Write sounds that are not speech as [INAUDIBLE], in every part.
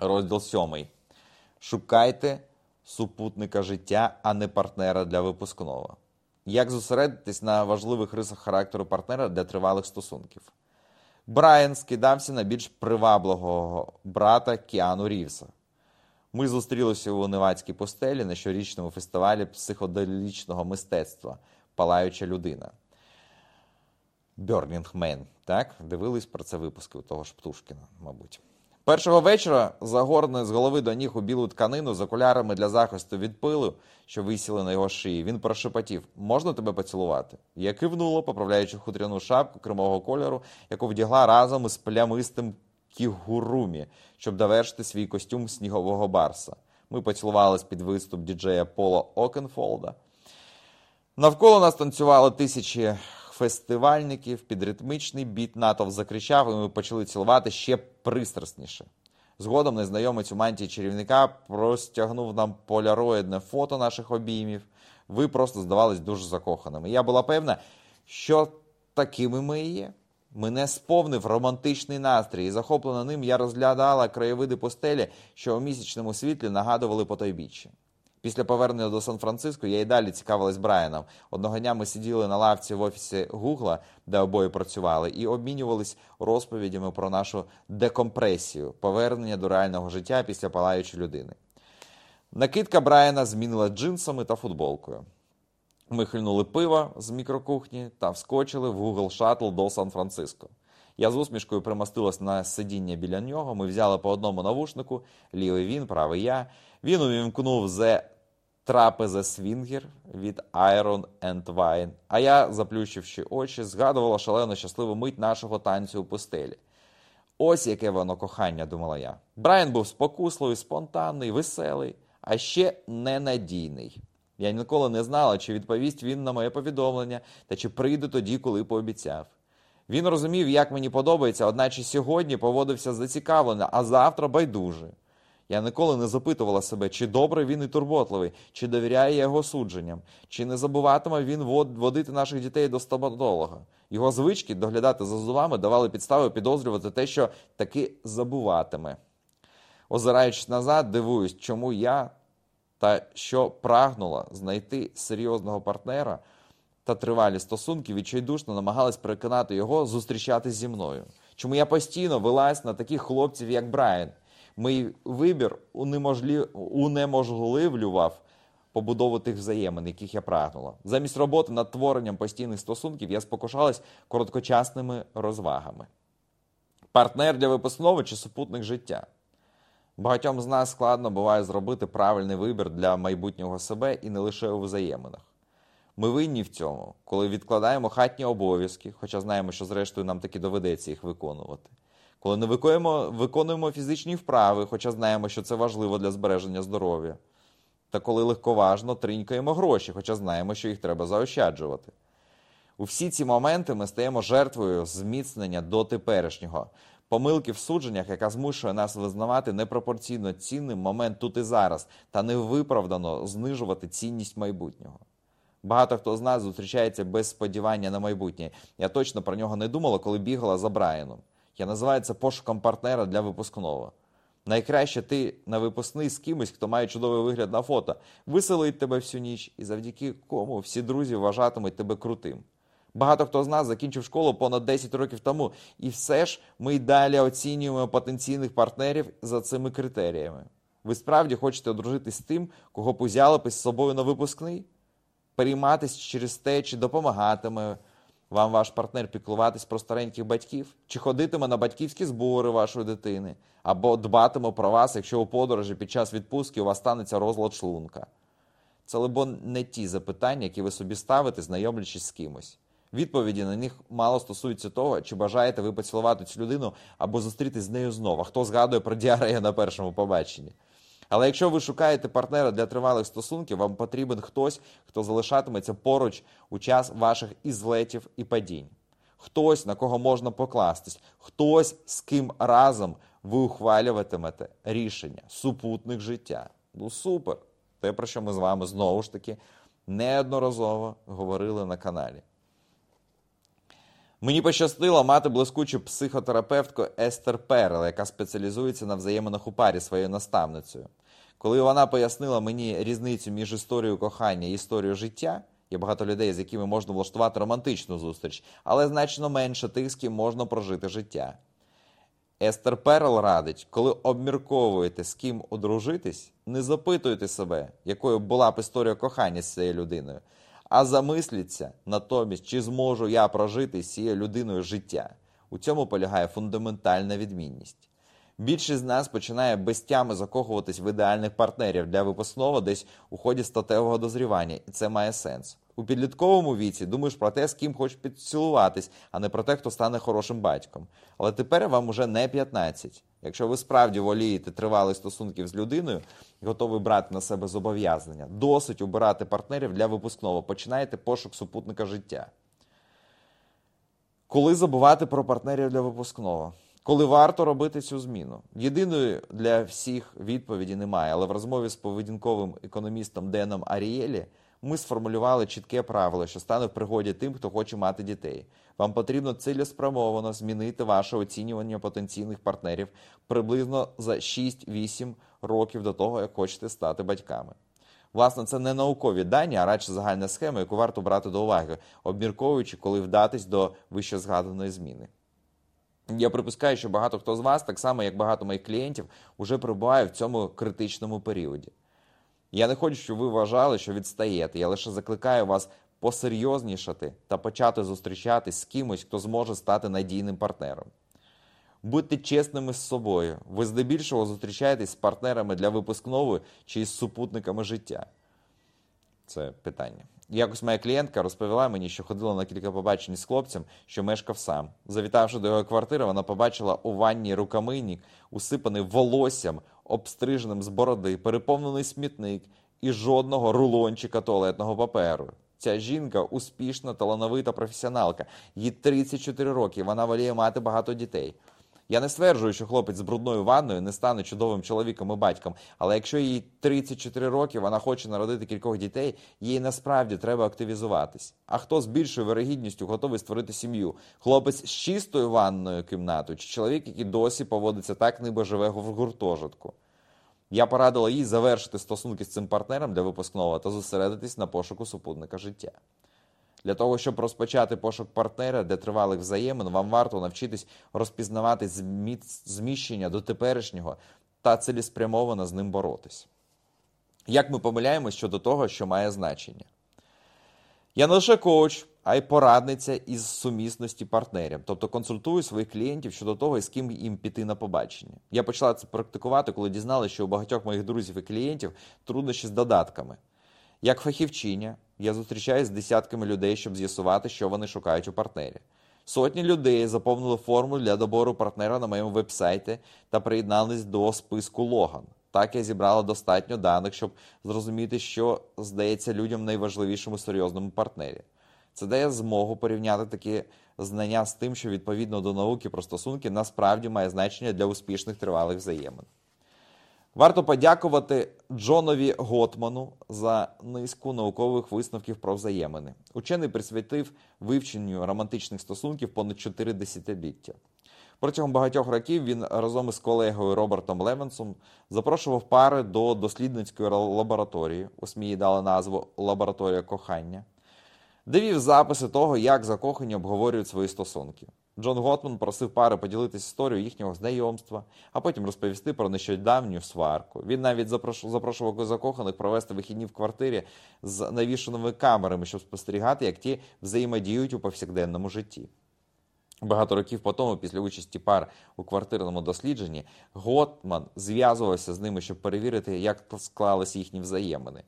Розділ сьомий. Шукайте супутника життя, а не партнера для випускного. Як зосередитись на важливих рисах характеру партнера для тривалих стосунків? Брайан скидався на більш привабливого брата Кіану Рівса. Ми зустрілися у Невацькій постелі на щорічному фестивалі психоделічного мистецтва Палаюча людина. Burning Man, так? Дивились про це випуски у того ж Птушкіна, мабуть. Першого вечора, загорне з голови до ніг у білу тканину з окулярами для захисту від пилу, що висіли на його шиї, він прошепотів: можна тебе поцілувати? Я кивнула, поправляючи хутряну шапку кремового кольору, яку вдягла разом із плямистим кігурумі, щоб довершити свій костюм снігового барса. Ми поцілувались під виступ діджея Пола Окенфолда. Навколо нас танцювали тисячі фестивальників, під ритмічний біт натовп закричав, і ми почали цілувати ще пристрасніше. Згодом незнайомець у мантії чарівника простягнув нам поляроїдне фото наших обіймів. Ви просто здавались дуже закоханими. Я була певна, що такими ми і є. Мене сповнив романтичний настрій, і захоплена ним я розглядала краєвиди постелі, що у місячному світлі нагадували потойбіччя. Після повернення до Сан-Франциско я й далі цікавилась Брайаном. Одного дня ми сиділи на лавці в офісі Гугла, де обоє працювали, і обмінювались розповідями про нашу декомпресію, повернення до реального життя після палаючої людини. Накидка Брайана змінила джинсами та футболкою. Ми хильнули пиво з мікрокухні та вскочили в Google Shuttle до Сан-Франциско. Я з усмішкою примостилась на сидіння біля нього. Ми взяли по одному навушнику, лівий він, правий я. Він увімкнув The Trapeze Swinger від Iron and Wine, а я, заплющивши очі, згадувала шалено щасливу мить нашого танцю у пустелі. Ось яке воно кохання, думала я. Брайан був спокусливий, спонтанний, веселий, а ще ненадійний. Я ніколи не знала, чи відповість він на моє повідомлення та чи прийде тоді, коли пообіцяв. Він розумів, як мені подобається, одначе сьогодні поводився зацікавлено, а завтра байдуже. Я ніколи не запитувала себе, чи добре він і турботливий, чи довіряє його судженням, чи не забуватиме він водити наших дітей до стоматолога. Його звички доглядати за зубами давали підстави підозрювати те, що таки забуватиме. Озираючись назад, дивуюсь, чому я та що прагнула знайти серйозного партнера та тривалі стосунки, відчайдушно намагалась переконати його зустрічатись зі мною. Чому я постійно велась на таких хлопців, як Брайан. Мій вибір унеможливлював побудову тих взаємин, яких я прагнула. Замість роботи над творенням постійних стосунків я спокушалась короткочасними розвагами. Партнер для випускного чи супутник життя. Багатьом з нас складно буває зробити правильний вибір для майбутнього себе і не лише у взаєминах. Ми винні в цьому, коли відкладаємо хатні обов'язки, хоча знаємо, що зрештою нам таки доведеться їх виконувати. Коли не виконуємо, виконуємо фізичні вправи, хоча знаємо, що це важливо для збереження здоров'я. Та коли легковажно тринькаємо гроші, хоча знаємо, що їх треба заощаджувати. У всі ці моменти ми стаємо жертвою зміцнення до теперішнього, помилки в судженнях, яка змушує нас визнавати непропорційно цінним момент тут і зараз, та невиправдано знижувати цінність майбутнього. Багато хто з нас зустрічається без сподівання на майбутнє. Я точно про нього не думала, коли бігала за Брайаном. Я називаю це пошуком партнера для випускного. Найкраще ти на випускний з кимось, хто має чудовий вигляд на фото, виселить тебе всю ніч, і завдяки кому всі друзі вважатимуть тебе крутим. Багато хто з нас закінчив школу понад 10 років тому, і все ж ми й далі оцінюємо потенційних партнерів за цими критеріями. Ви справді хочете одружитись з тим, кого б узяли з собою на випускний? Перейматись через те, чи допомагатиме вам ваш партнер піклуватись про стареньких батьків? Чи ходитиме на батьківські збори вашої дитини? Або дбатиме про вас, якщо у подорожі під час відпустки у вас станеться розлад шлунка? Це, либо, не ті запитання, які ви собі ставите, знайомлячись з кимось. Відповіді на них мало стосуються того, чи бажаєте ви поцілувати цю людину або зустрітись з нею знову. Хто згадує про діарею на першому побаченні? Але якщо ви шукаєте партнера для тривалих стосунків, вам потрібен хтось, хто залишатиметься поруч у час ваших ізлетів і падінь. Хтось, на кого можна покластись, хтось, з ким разом ви ухвалюватимете рішення, супутник життя. Ну супер! Те, про що ми з вами знову ж таки неодноразово говорили на каналі. Мені пощастило мати блискучу психотерапевтку Естер Перл, яка спеціалізується на взаєминах у парі своєю наставницею. Коли вона пояснила мені різницю між історією кохання і історією життя, є багато людей, з якими можна влаштувати романтичну зустріч, але значно менше тих, з ким можна прожити життя. Естер Перл радить, коли обмірковуєте, з ким одружитись, не запитуйте себе, якою була б історія кохання з цією людиною, а замисліться натомість, чи зможу я прожити з цією людиною життя. У цьому полягає фундаментальна відмінність. Більшість з нас починає без тями закохуватись в ідеальних партнерів для випускного десь у ході статевого дозрівання, і це має сенс. У підлітковому віці думаєш про те, з ким хочеш підцілуватись, а не про те, хто стане хорошим батьком. Але тепер вам уже не 15. Якщо ви справді волієте тривалих стосунків з людиною готові брати на себе зобов'язання, досить обирати партнерів для випускного. Починайте пошук супутника життя. Коли забувати про партнерів для випускного? Коли варто робити цю зміну? Єдиної для всіх відповіді немає, але в розмові з поведінковим економістом Деном Арієлі ми сформулювали чітке правило, що стане в пригоді тим, хто хоче мати дітей. Вам потрібно цілеспрямовано змінити ваше оцінювання потенційних партнерів приблизно за 6-8 років до того, як хочете стати батьками. Власне, це не наукові дані, а радше загальна схема, яку варто брати до уваги, обмірковуючи, коли вдатись до вище згаданої зміни. Я припускаю, що багато хто з вас, так само як багато моїх клієнтів, уже перебуває в цьому критичному періоді. Я не хочу, щоб ви вважали, що відстаєте. Я лише закликаю вас посерйознішати та почати зустрічатись з кимось, хто зможе стати надійним партнером. Будьте чесними з собою. Ви здебільшого зустрічаєтесь з партнерами для випускнової чи з супутниками життя. Це питання. Якось моя клієнтка розповіла мені, що ходила на кілька побачень з хлопцем, що мешкав сам. Завітавши до його квартири, вона побачила у ванні рукамийник, усипаний волоссям, обстриженим з бороди, переповнений смітник і жодного рулончика туалетного паперу. Ця жінка успішна, талановита професіоналка. Їй 34 роки. Вона воліє мати багато дітей. Я не стверджую, що хлопець з брудною ванною не стане чудовим чоловіком і батьком, але якщо їй 34 роки, вона хоче народити кількох дітей, їй насправді треба активізуватись. А хто з більшою вирогідністю готовий створити сім'ю? Хлопець з чистою ванною кімнатою, чи чоловік, який досі поводиться так, ніби живе в гуртожитку? Я порадила їй завершити стосунки з цим партнером для випускного та зосередитись на пошуку супутника життя. Для того, щоб розпочати пошук партнера для тривалих взаємин, вам варто навчитись розпізнавати зміщення до теперішнього та цілеспрямовано з ним боротись. Як ми помиляємось щодо того, що має значення? Я не лише коуч, а й порадниця із сумісності партнерів, тобто консультую своїх клієнтів щодо того, з ким їм піти на побачення. Я почала це практикувати, коли дізналася, що у багатьох моїх друзів і клієнтів труднощі з додатками. Як фахівчиня, я зустрічаюся з десятками людей, щоб з'ясувати, що вони шукають у партнері. Сотні людей заповнили форму для добору партнера на моєму вебсайті та приєднались до списку Логан. Так я зібрала достатньо даних, щоб зрозуміти, що здається людям найважливішим у серйозному партнері. Це дає змогу порівняти такі знання з тим, що відповідно до науки про стосунки насправді має значення для успішних тривалих взаємин. Варто подякувати Джонові Готману за низку наукових висновків про взаємини. Учений присвятив вивченню романтичних стосунків понад 4 десятиліття. Протягом багатьох років він разом із колегою Робертом Левенсом запрошував пари до дослідницької лабораторії. У СМІ дали назву Лабораторія кохання, де вів записи того, як закохані обговорюють свої стосунки. Джон Готман просив пари поділитися історією їхнього знайомства, а потім розповісти про нещодавню сварку. Він навіть запрошував закоханих провести вихідні в квартирі з навішаними камерами, щоб спостерігати, як ті взаємодіють у повсякденному житті. Багато років по тому, після участі пар у квартирному дослідженні, Готман зв'язувався з ними, щоб перевірити, як склалися їхні взаємини.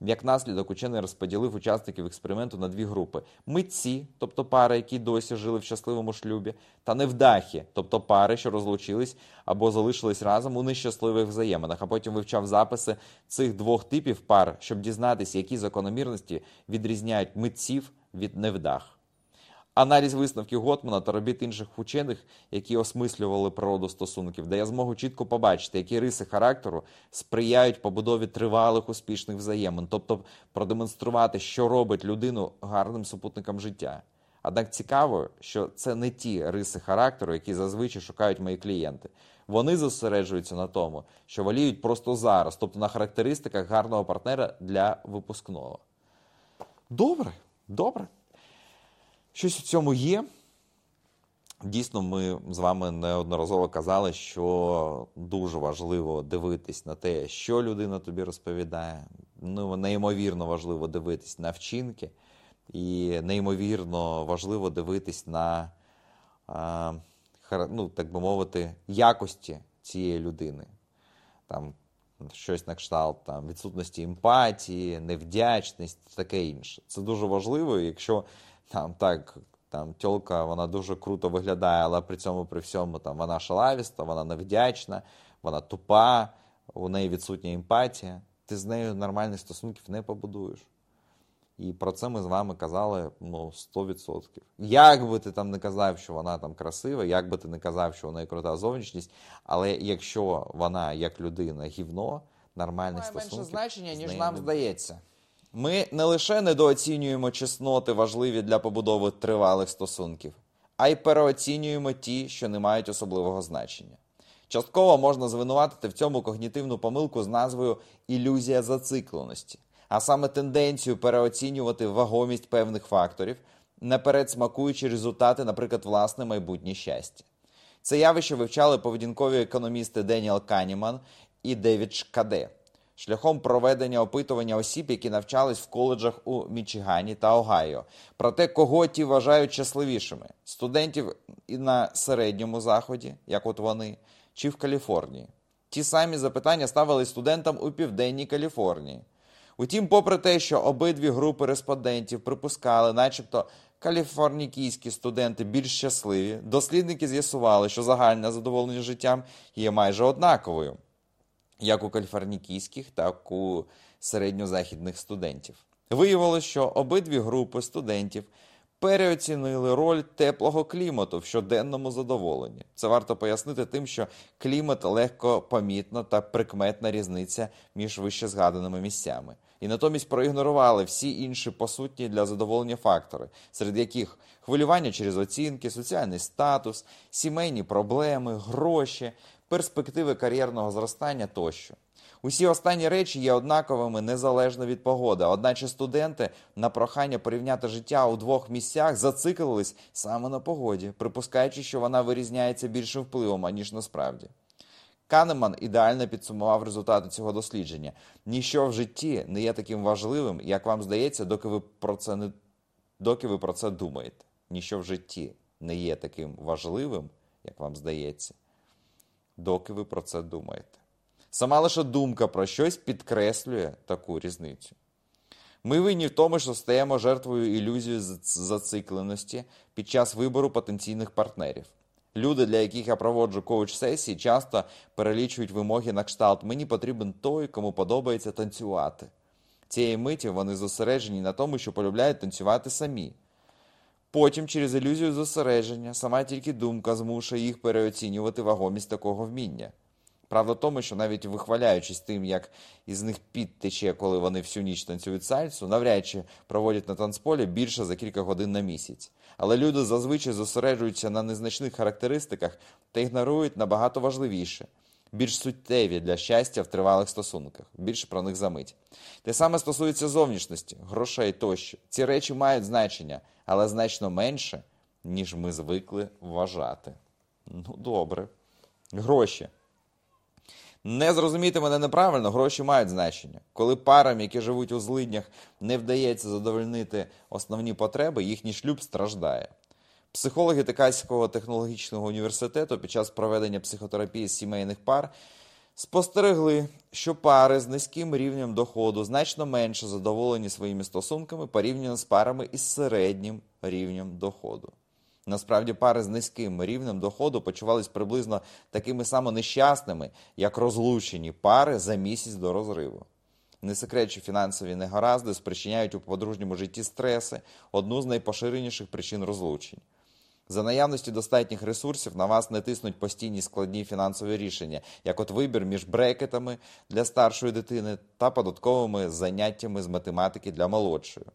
Як наслідок, учений розподілив учасників експерименту на дві групи: митці, тобто пари, які досі жили в щасливому шлюбі, та невдахи, тобто пари, що розлучились або залишились разом у нещасливих взаєминах. А потім вивчав записи цих двох типів пар, щоб дізнатися, які закономірності відрізняють митців від невдах. Аналіз висновків Готмана та робіт інших вчених, які осмислювали природу стосунків, дає змогу чітко побачити, які риси характеру сприяють побудові тривалих успішних взаємин, тобто продемонструвати, що робить людину гарним супутником життя. Однак цікаво, що це не ті риси характеру, які зазвичай шукають мої клієнти. Вони зосереджуються на тому, що воліють просто зараз, тобто на характеристиках гарного партнера для випускного. Добре, добре. Щось у цьому є. Дійсно, ми з вами неодноразово казали, що дуже важливо дивитись на те, що людина тобі розповідає. Ну, неймовірно важливо дивитись на вчинки, і неймовірно важливо дивитись на, ну, так би мовити, якості цієї людини. Там щось на кшталт там, відсутності емпатії, невдячність, таке інше. Це дуже важливо, якщо там так там тьолка вона дуже круто виглядає, але при цьому при всьому там вона шалавіста, вона невдячна, вона тупа, у неї відсутня емпатія. Ти з нею нормальних стосунків не побудуєш. І про це ми з вами казали ну, 100%. Як би ти там не казав, що вона там красива, як би ти не казав, що неї крута зовнішність, але якщо вона як людина гівно, нормальних Має стосунків. менше значення, ніж нам не здається. Ми не лише недооцінюємо чесноти, важливі для побудови тривалих стосунків, а й переоцінюємо ті, що не мають особливого значення. Частково можна звинуватити в цьому когнітивну помилку з назвою ілюзія зацикленості, а саме тенденцію переоцінювати вагомість певних факторів, наперед смакуючи результати, наприклад, власне майбутнє щастя. Це явище вивчали поведінкові економісти Деніел Каніман і Девід Шкаде шляхом проведення опитування осіб, які навчались в коледжах у Мічигані та Огайо, про те, кого ті вважають щасливішими студентів і на середньому заході, як от вони, чи в Каліфорнії. Ті самі запитання ставили студентам у південній Каліфорнії. Утім, попри те, що обидві групи респондентів припускали, начебто каліфорнійські студенти більш щасливі, дослідники з'ясували, що загальне задоволення життям є майже однаковою як у каліфорнійських, так у середньозахідних студентів. Виявилося, що обидві групи студентів переоцінили роль теплого клімату в щоденному задоволенні. Це варто пояснити тим, що клімат легко помітна та прикметна різниця між вище згаданими місцями. І натомість проігнорували всі інші посутні для задоволення фактори, серед яких хвилювання через оцінки, соціальний статус, сімейні проблеми, гроші, перспективи кар'єрного зростання тощо. Усі останні речі є однаковими незалежно від погоди. Одначе студенти на прохання порівняти життя у двох місцях зациклились саме на погоді, припускаючи, що вона вирізняється більшим впливом, аніж насправді. Канеман ідеально підсумував результати цього дослідження. Ніщо в житті не є таким важливим, як вам здається, доки ви про це не доки ви про це думаєте. Ніщо в житті не є таким важливим, як вам здається доки ви про це думаєте. Сама лише думка про щось підкреслює таку різницю. Ми винні в тому, що стаємо жертвою ілюзії зацикленості під час вибору потенційних партнерів. Люди, для яких я проводжу коуч-сесії, часто перелічують вимоги на кшталт Мені потрібен той, кому подобається танцювати. Цієї миті вони зосереджені на тому, що полюбляють танцювати самі. Потім, через ілюзію зосередження, сама тільки думка змушує їх переоцінювати вагомість такого вміння. Правда в тому, що навіть вихваляючись тим, як із них підтече, коли вони всю ніч танцюють сальсу, навряд чи проводять на танцполі більше за кілька годин на місяць. Але люди зазвичай зосереджуються на незначних характеристиках та ігнорують набагато важливіше більш суттєві для щастя в тривалих стосунках. Більше про них за мить. Те саме стосується зовнішності, грошей тощо. Ці речі мають значення, але значно менше, ніж ми звикли вважати. Ну, добре. Гроші. Не зрозуміти мене неправильно, гроші мають значення. Коли парам, які живуть у злиднях, не вдається задовольнити основні потреби, їхній шлюб страждає. Психологи Текаського технологічного університету під час проведення психотерапії сімейних пар спостерегли, що пари з низьким рівнем доходу значно менше задоволені своїми стосунками порівняно з парами із середнім рівнем доходу. Насправді, пари з низьким рівнем доходу почувались приблизно такими само нещасними, як розлучені пари за місяць до розриву. Не секрет, що фінансові негаразди спричиняють у подружньому житті стреси, одну з найпоширеніших причин розлучень. За наявності достатніх ресурсів на вас не тиснуть постійні складні фінансові рішення, як от вибір між брекетами для старшої дитини та податковими заняттями з математики для молодшої.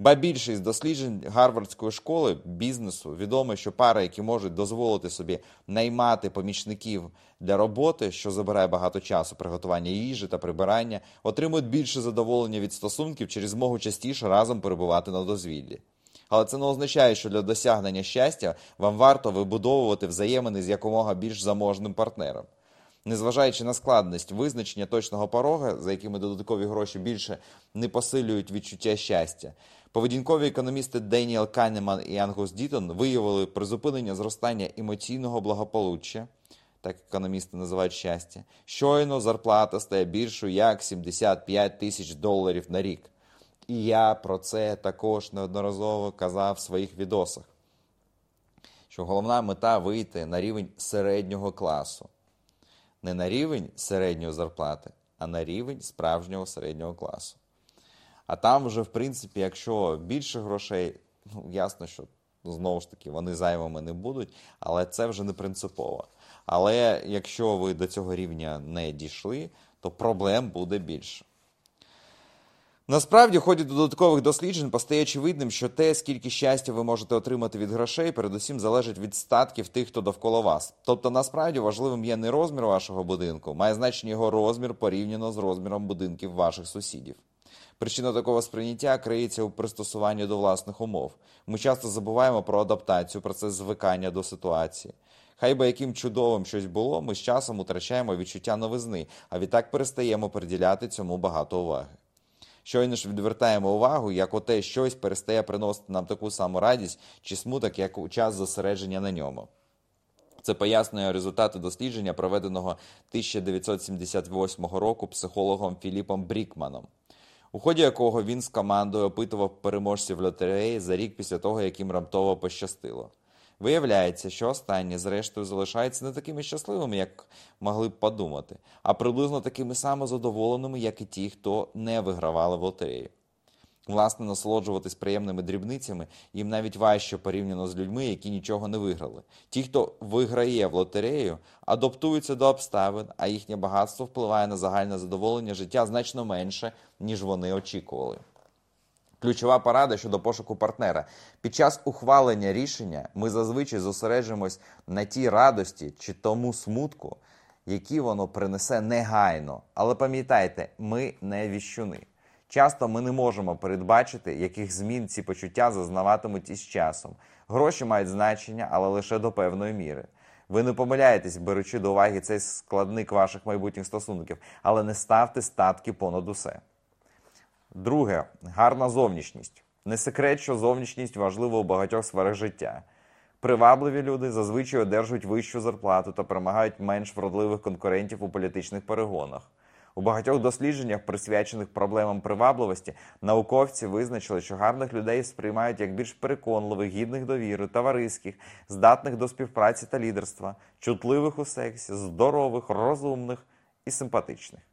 Ба більше із досліджень Гарвардської школи бізнесу відомо, що пари, які можуть дозволити собі наймати помічників для роботи, що забирає багато часу, приготування їжі та прибирання, отримують більше задоволення від стосунків через змогу частіше разом перебувати на дозвіллі. Але це не означає, що для досягнення щастя вам варто вибудовувати взаємини з якомога більш заможним партнером. Незважаючи на складність визначення точного порога, за якими додаткові гроші більше не посилюють відчуття щастя, поведінкові економісти Деніел Канеман і Ангус Дітон виявили призупинення зростання емоційного благополуччя, так економісти називають щастя, щойно зарплата стає більшою як 75 тисяч доларів на рік. І я про це також неодноразово казав в своїх відосах, що головна мета вийти на рівень середнього класу. Не на рівень середньої зарплати, а на рівень справжнього середнього класу. А там вже, в принципі, якщо більше грошей, ну, ясно, що знову ж таки вони зайвими не будуть, але це вже не принципово. Але якщо ви до цього рівня не дійшли, то проблем буде більше. Насправді, в ході додаткових досліджень постає очевидним, що те, скільки щастя ви можете отримати від грошей, передусім залежить від статків тих, хто довкола вас. Тобто, насправді важливим є не розмір вашого будинку, має значення його розмір порівняно з розміром будинків ваших сусідів. Причина такого сприйняття криється у пристосуванні до власних умов. Ми часто забуваємо про адаптацію, процес звикання до ситуації. Хай би яким чудовим щось було, ми з часом утрачаємо відчуття новизни, а відтак перестаємо приділяти цьому багато уваги. Щойно ж відвертаємо увагу, як оте щось перестає приносити нам таку саму радість чи смуток, як у час зосередження на ньому. Це пояснює результати дослідження, проведеного 1978 року психологом Філіпом Брікманом, у ході якого він з командою опитував переможців лотереї за рік після того, як їм раптово пощастило. Виявляється, що останні, зрештою, залишаються не такими щасливими, як могли б подумати, а приблизно такими самозадоволеними, як і ті, хто не вигравали в лотерею. Власне, насолоджуватись приємними дрібницями їм навіть важче порівняно з людьми, які нічого не виграли. Ті, хто виграє в лотерею, адаптуються до обставин, а їхнє багатство впливає на загальне задоволення життя значно менше, ніж вони очікували. Ключова порада щодо пошуку партнера. Під час ухвалення рішення ми зазвичай зосереджуємось на тій радості чи тому смутку, які воно принесе негайно. Але пам'ятайте, ми не віщуни. Часто ми не можемо передбачити, яких змін ці почуття зазнаватимуть із часом. Гроші мають значення, але лише до певної міри. Ви не помиляєтесь, беручи до уваги цей складник ваших майбутніх стосунків, але не ставте статки понад усе. Друге гарна зовнішність. Не секрет, що зовнішність важлива у багатьох сферах життя. Привабливі люди зазвичай одержують вищу зарплату та перемагають менш вродливих конкурентів у політичних перегонах. У багатьох дослідженнях, присвячених проблемам привабливості, науковці визначили, що гарних людей сприймають як більш переконливих, гідних довіри, товариських, здатних до співпраці та лідерства, чутливих у сексі, здорових, розумних і симпатичних.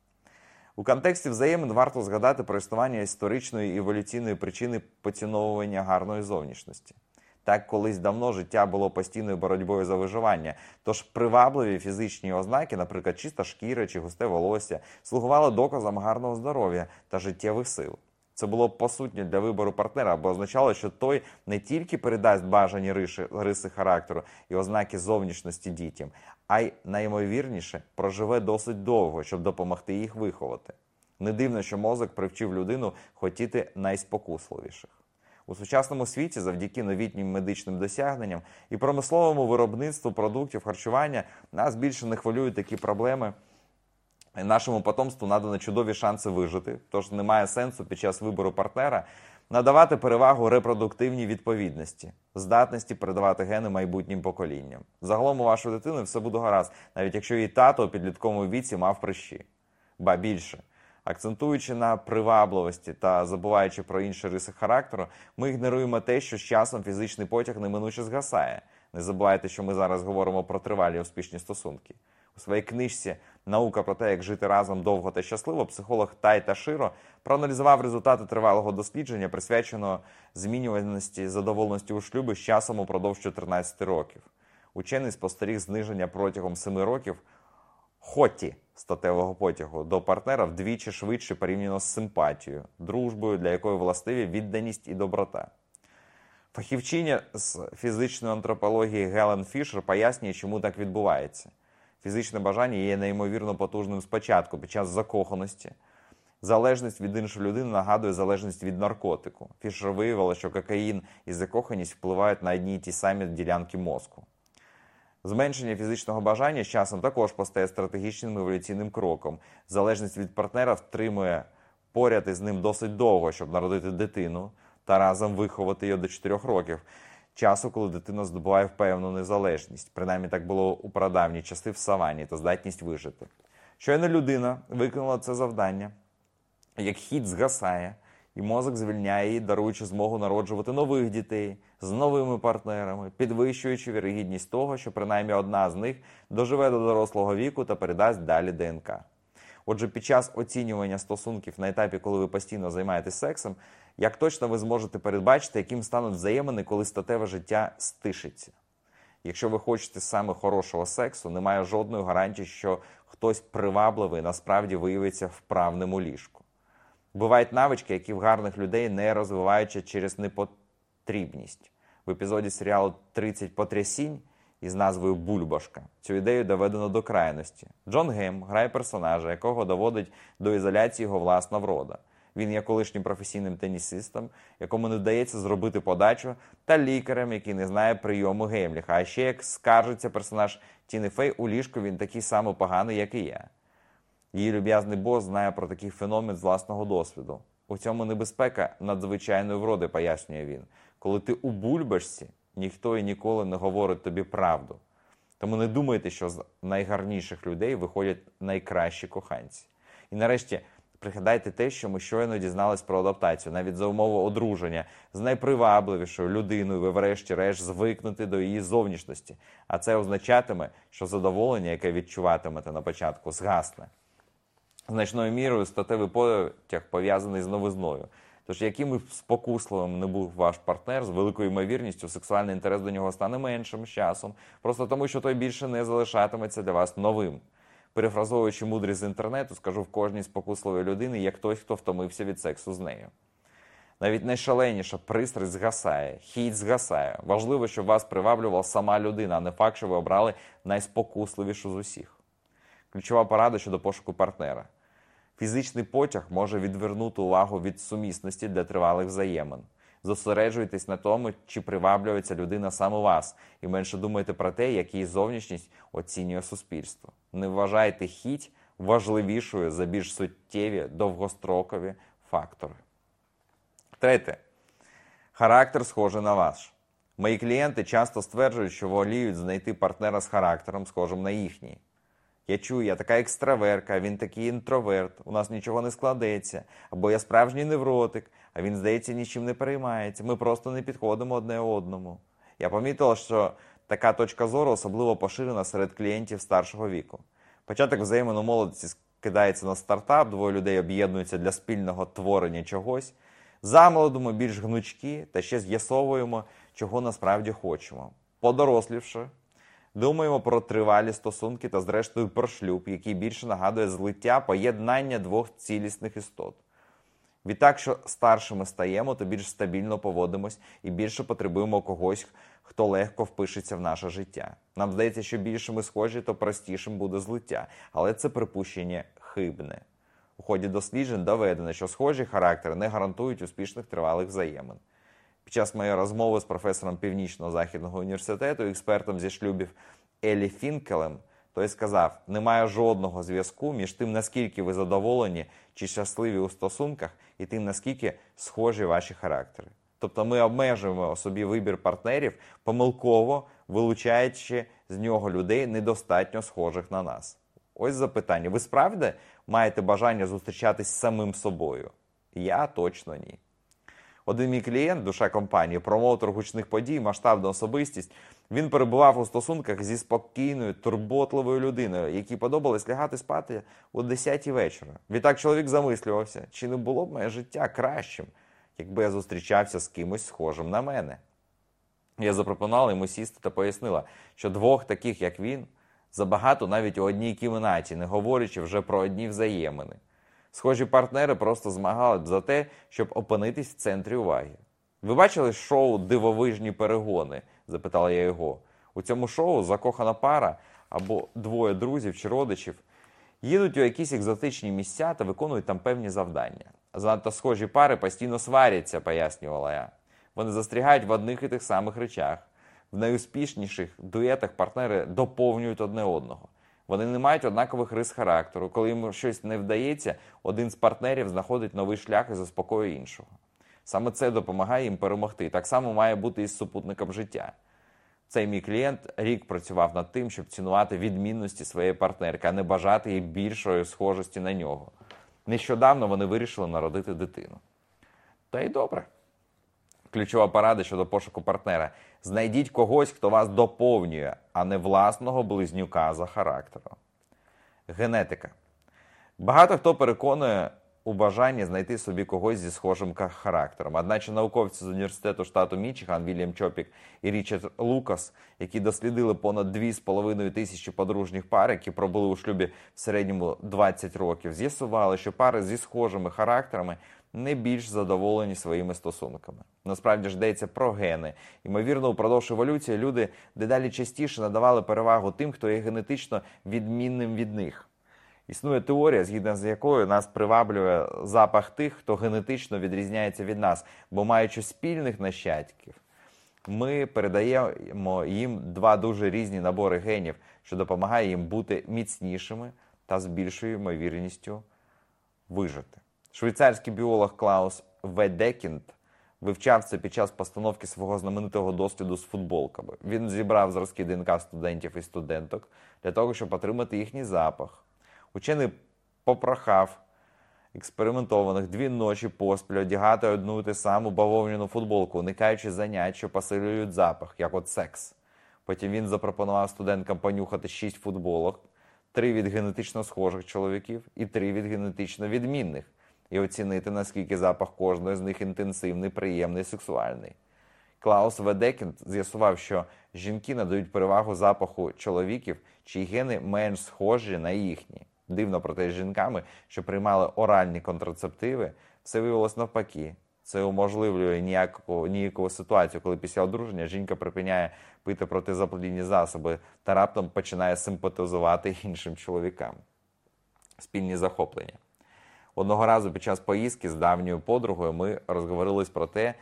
У контексті взаємин варто згадати про існування історичної еволюційної причини поціновування гарної зовнішності. Так, колись давно життя було постійною боротьбою за виживання, тож привабливі фізичні ознаки, наприклад, чиста шкіра чи густе волосся, слугували доказом гарного здоров'я та життєвих сил. Це було посутнє для вибору партнера, бо означало, що той не тільки передасть бажані риси характеру і ознаки зовнішності дітям, а й найімовірніше проживе досить довго, щоб допомогти їх виховати. Не дивно, що мозок привчив людину хотіти найспокусливіших. У сучасному світі, завдяки новітнім медичним досягненням і промисловому виробництву продуктів харчування, нас більше не хвилюють такі проблеми. Нашому потомству надано чудові шанси вижити, тож немає сенсу під час вибору партнера надавати перевагу репродуктивній відповідності, здатності передавати гени майбутнім поколінням. Загалом у вашої дитини все буде гаразд, навіть якщо її тато у підлітковому віці мав прищі. Ба більше. Акцентуючи на привабливості та забуваючи про інші риси характеру, ми ігноруємо те, що з часом фізичний потяг неминуче згасає. Не забувайте, що ми зараз говоримо про тривалі успішні стосунки. У своїй книжці Наука про те, як жити разом довго та щасливо, психолог Тай Таширо проаналізував результати тривалого дослідження, присвяченого змінюваності задоволеності у шлюбі з часом упродовж 14 років. Учений спостеріг зниження протягом 7 років хоті статевого потягу до партнера вдвічі швидше порівняно з симпатією, дружбою, для якої властиві відданість і доброта. Фахівчиня з фізичної антропології Гелен Фішер пояснює, чому так відбувається. Фізичне бажання є неймовірно потужним спочатку під час закоханості. Залежність від іншої людини нагадує залежність від наркотику. Фішер виявила, що кокаїн і закоханість впливають на одні й ті самі ділянки мозку. Зменшення фізичного бажання з часом також постає стратегічним еволюційним кроком. Залежність від партнера втримує поряд із ним досить довго, щоб народити дитину та разом виховати її до 4 років. Часу, коли дитина здобуває впевнену незалежність, принаймні так було у прадавні часи в савані та здатність вижити. Щойно людина виконала це завдання, як хід згасає, і мозок звільняє її, даруючи змогу народжувати нових дітей з новими партнерами, підвищуючи вірогідність того, що принаймні одна з них доживе до дорослого віку та передасть далі ДНК. Отже, під час оцінювання стосунків на етапі, коли ви постійно займаєтесь сексом, як точно ви зможете передбачити, яким стануть взаємини, коли статеве життя стишиться. Якщо ви хочете саме хорошого сексу, немає жодної гарантії, що хтось привабливий насправді виявиться вправним у ліжку. Бувають навички, які в гарних людей не розвиваються через непотрібність. В епізоді серіалу «30 потрясінь із назвою Бульбашка цю ідею доведено до крайності. Джон Гем грає персонажа, якого доводить до ізоляції його власна врода. Він є колишнім професійним тенісистом, якому не вдається зробити подачу, та лікарем, який не знає прийому Геймліха. А ще як скаржиться персонаж Тіни Фей у ліжку, він такий само поганий, як і я. Її люб'язний бос знає про такий феномен з власного досвіду. У цьому небезпека надзвичайної вроди, пояснює він. Коли ти у бульбашці, ніхто і ніколи не говорить тобі правду. Тому не думайте, що з найгарніших людей виходять найкращі коханці. І нарешті пригадайте те, що ми щойно дізнались про адаптацію, навіть за умови одруження з найпривабливішою людиною, ви врешті-решт звикнути до її зовнішності. А це означатиме, що задоволення, яке відчуватимете на початку, згасне. Значною мірою статевий потяг пов'язаний з новизною. Тож, яким б спокусливим не був ваш партнер, з великою ймовірністю сексуальний інтерес до нього стане меншим з часом, просто тому, що той більше не залишатиметься для вас новим. Перефразовуючи мудрість з інтернету, скажу в кожній спокусливої людини є хтось, хто втомився від сексу з нею. Навіть найшаленіша пристрасть згасає, хід згасає. Важливо, щоб вас приваблювала сама людина, а не факт, що ви обрали найспокусливішу з усіх. Ключова порада щодо пошуку партнера. Фізичний потяг може відвернути увагу від сумісності для тривалих взаємин. Зосереджуйтесь на тому, чи приваблюється людина саме вас, і менше думайте про те, як зовнішність оцінює суспільство. Не вважайте хіть важливішою за більш суттєві довгострокові фактори. Третє. Характер схожий на ваш. Мої клієнти часто стверджують, що воліють знайти партнера з характером, схожим на їхній. Я чую, я така екстраверка, він такий інтроверт, у нас нічого не складеться, або я справжній невротик, а він, здається, нічим не переймається. Ми просто не підходимо одне одному. Я помітила, що така точка зору особливо поширена серед клієнтів старшого віку. Початок взаємин у молодості скидається на стартап, двоє людей об'єднуються для спільного творення чогось. Замолоду ми більш гнучкі та ще з'ясовуємо, чого насправді хочемо. Подорослівши, Думаємо про тривалі стосунки та, зрештою, про шлюб, який більше нагадує злиття поєднання двох цілісних істот. Відтак, що старшими стаємо, то більш стабільно поводимось і більше потребуємо когось, хто легко впишеться в наше життя. Нам здається, що більше ми схожі, то простішим буде злиття, але це припущення хибне. У ході досліджень доведено, що схожі характери не гарантують успішних тривалих взаємин. Під час моєї розмови з професором Північно-Західного університету, експертом зі шлюбів Елі Фінкелем, той сказав: немає жодного зв'язку між тим, наскільки ви задоволені чи щасливі у стосунках, і тим, наскільки схожі ваші характери. Тобто ми обмежуємо собі вибір партнерів, помилково вилучаючи з нього людей недостатньо схожих на нас. Ось запитання: ви справді маєте бажання зустрічатись з самим собою? Я точно ні. Один мій клієнт, душа компанії, промоутер гучних подій, масштабна особистість. Він перебував у стосунках зі спокійною, турботливою людиною, якій подобалось лягати спати о 10 вечора. Відтак чоловік замислювався, чи не було б моє життя кращим, якби я зустрічався з кимось схожим на мене. Я запропонувала йому сісти та пояснила, що двох таких, як він, Забагато навіть у одній кімнаті, не говорячи вже про одні взаємини. Схожі партнери просто змагали б за те, щоб опинитись в центрі уваги. Ви бачили шоу Дивовижні перегони? запитала я його. У цьому шоу закохана пара або двоє друзів чи родичів їдуть у якісь екзотичні місця та виконують там певні завдання. Занадто схожі пари постійно сваряться, пояснювала я. Вони застрягають в одних і тих самих речах. В найуспішніших дуетах партнери доповнюють одне одного. Вони не мають однакових рис характеру. Коли їм щось не вдається, один з партнерів знаходить новий шлях і заспокоює іншого. Саме це допомагає їм перемогти. Так само має бути і з супутником життя. Цей мій клієнт рік працював над тим, щоб цінувати відмінності своєї партнерки, а не бажати їй більшої схожості на нього. Нещодавно вони вирішили народити дитину. Та й добре. Ключова порада щодо пошуку партнера: знайдіть когось, хто вас доповнює, а не власного близнюка за характером. Генетика. Багато хто переконує у бажанні знайти собі когось зі схожим характером. Одначе науковці з університету штату Мічиган Вільям Чопік і Річард Лукас, які дослідили понад 2,5 тисячі подружніх пар, які пробули у шлюбі в середньому 20 років, з'ясували, що пари зі схожими характерами не більш задоволені своїми стосунками. Насправді ж йдеться про гени. Ймовірно, упродовж еволюції люди дедалі частіше надавали перевагу тим, хто є генетично відмінним від них. Існує теорія, згідно з якою нас приваблює запах тих, хто генетично відрізняється від нас, бо маючи спільних нащадків, ми передаємо їм два дуже різні набори генів, що допомагає їм бути міцнішими та з більшою ймовірністю вижити. Швейцарський біолог Клаус Ведекінд вивчав це під час постановки свого знаменитого досліду з футболками. Він зібрав зразки ДНК студентів і студенток для того, щоб отримати їхній запах. Учений попрохав експериментованих дві ночі поспіль одягати одну ту саму бавовняну футболку, уникаючи занять, що посилюють запах, як от секс. Потім він запропонував студенткам понюхати шість футболок, три від генетично схожих чоловіків і три від генетично відмінних, і оцінити, наскільки запах кожної з них інтенсивний, приємний, сексуальний. Клаус Ведекінд з'ясував, що жінки надають перевагу запаху чоловіків, чиї гени менш схожі на їхні. Дивно, проте з жінками, що приймали оральні контрацептиви, все виявилось навпаки. Це уможливлює ніяку, ніяку ситуацію, коли після одруження жінка припиняє пити протизаплідні засоби та раптом починає симпатизувати іншим чоловікам. Спільні захоплення. Одного разу під час поїздки з давньою подругою ми розговорились про те,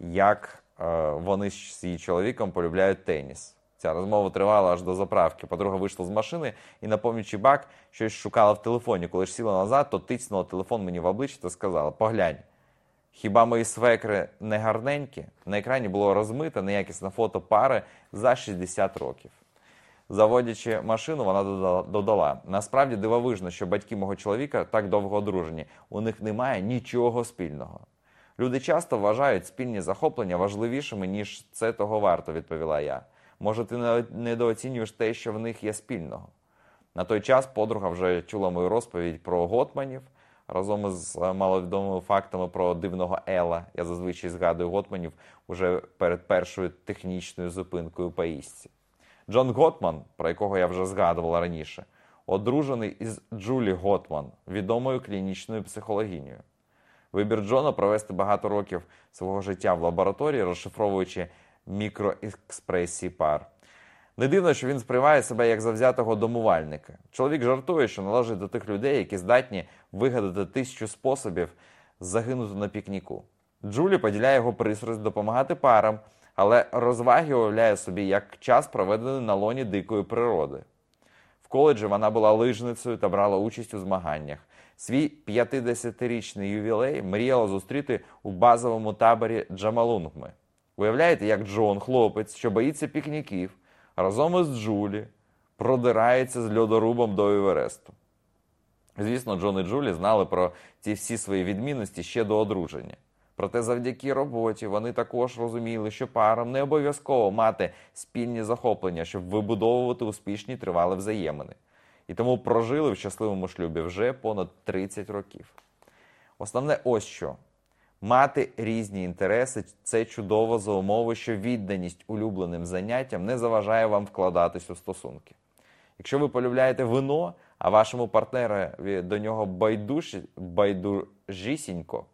як е, вони з її чоловіком полюбляють теніс. Ця розмова тривала аж до заправки. Подруга вийшла з машини і, наповнюючи бак, щось шукала в телефоні. Коли ж сіла назад, то тицнула телефон мені в обличчя та сказала: Поглянь, хіба мої свекри не гарненькі? На екрані було розмите неякісне фото пари за 60 років. Заводячи машину, вона додала: насправді дивовижно, що батьки мого чоловіка так довго одружені. У них немає нічого спільного. Люди часто вважають спільні захоплення важливішими, ніж це того варто, відповіла я. Може, ти недооцінюєш те, що в них є спільного. На той час подруга вже чула мою розповідь про Готманів разом із маловідомими фактами про дивного Ела. Я зазвичай згадую Готманів уже перед першою технічною зупинкою поїздці. Джон Готман, про якого я вже згадувала раніше, одружений із Джулі Готман, відомою клінічною психологінею. Вибір Джона провести багато років свого життя в лабораторії, розшифровуючи мікроекспресії пар. Не дивно, що він сприймає себе як завзятого домувальника. Чоловік жартує, що належить до тих людей, які здатні вигадати тисячу способів загинути на пікніку. Джулі поділяє його пристрасть допомагати парам, але розваги уявляє собі як час, проведений на лоні дикої природи. В коледжі вона була лижницею та брала участь у змаганнях. Свій 50-річний ювілей мріяла зустріти у базовому таборі Джамалунгми. Уявляєте, як Джон, хлопець, що боїться пікніків, разом із Джулі продирається з льодорубом до Евересту. Звісно, Джон і Джулі знали про ці всі свої відмінності ще до одруження. Проте завдяки роботі вони також розуміли, що парам не обов'язково мати спільні захоплення, щоб вибудовувати успішні тривалі взаємини. І тому прожили в щасливому шлюбі вже понад 30 років. Основне ось що. Мати різні інтереси це чудово за умови, що відданість улюбленим заняттям не заважає вам вкладатись у стосунки. Якщо ви полюбляєте вино, а вашому партнерові до нього байдужі, байдужісінько,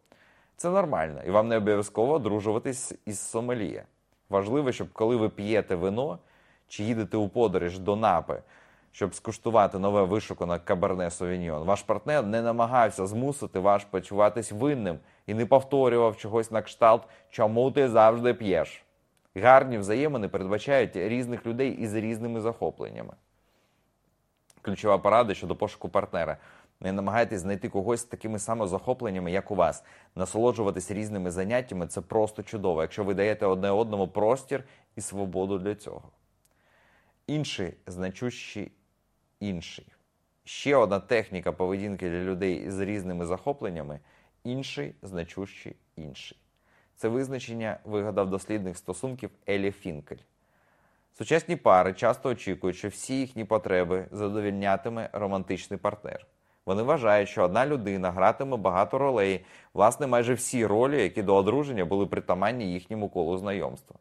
це нормально, і вам не обов'язково одружуватись із сомельє. Важливо, щоб коли ви п'єте вино чи їдете у подорож до напи, щоб скуштувати нове вишукане каберне совіньйон, ваш партнер не намагався змусити вас почуватись винним і не повторював чогось на кшталт, чому ти завжди п'єш. Гарні взаємини передбачають різних людей із різними захопленнями. Ключова порада щодо пошуку партнера. Не намагайтесь знайти когось з такими самими захопленнями, як у вас. Насолоджуватись різними заняттями це просто чудово, якщо ви даєте одне одному простір і свободу для цього. Інший значущий інший. Ще одна техніка поведінки для людей з різними захопленнями інший значущий інший. Це визначення вигадав дослідник стосунків Елі Фінкель. Сучасні пари часто очікують, що всі їхні потреби задовільнятиме романтичний партнер. Вони вважають, що одна людина гратиме багато ролей, власне, майже всі ролі, які до одруження були притаманні їхньому колу знайомства.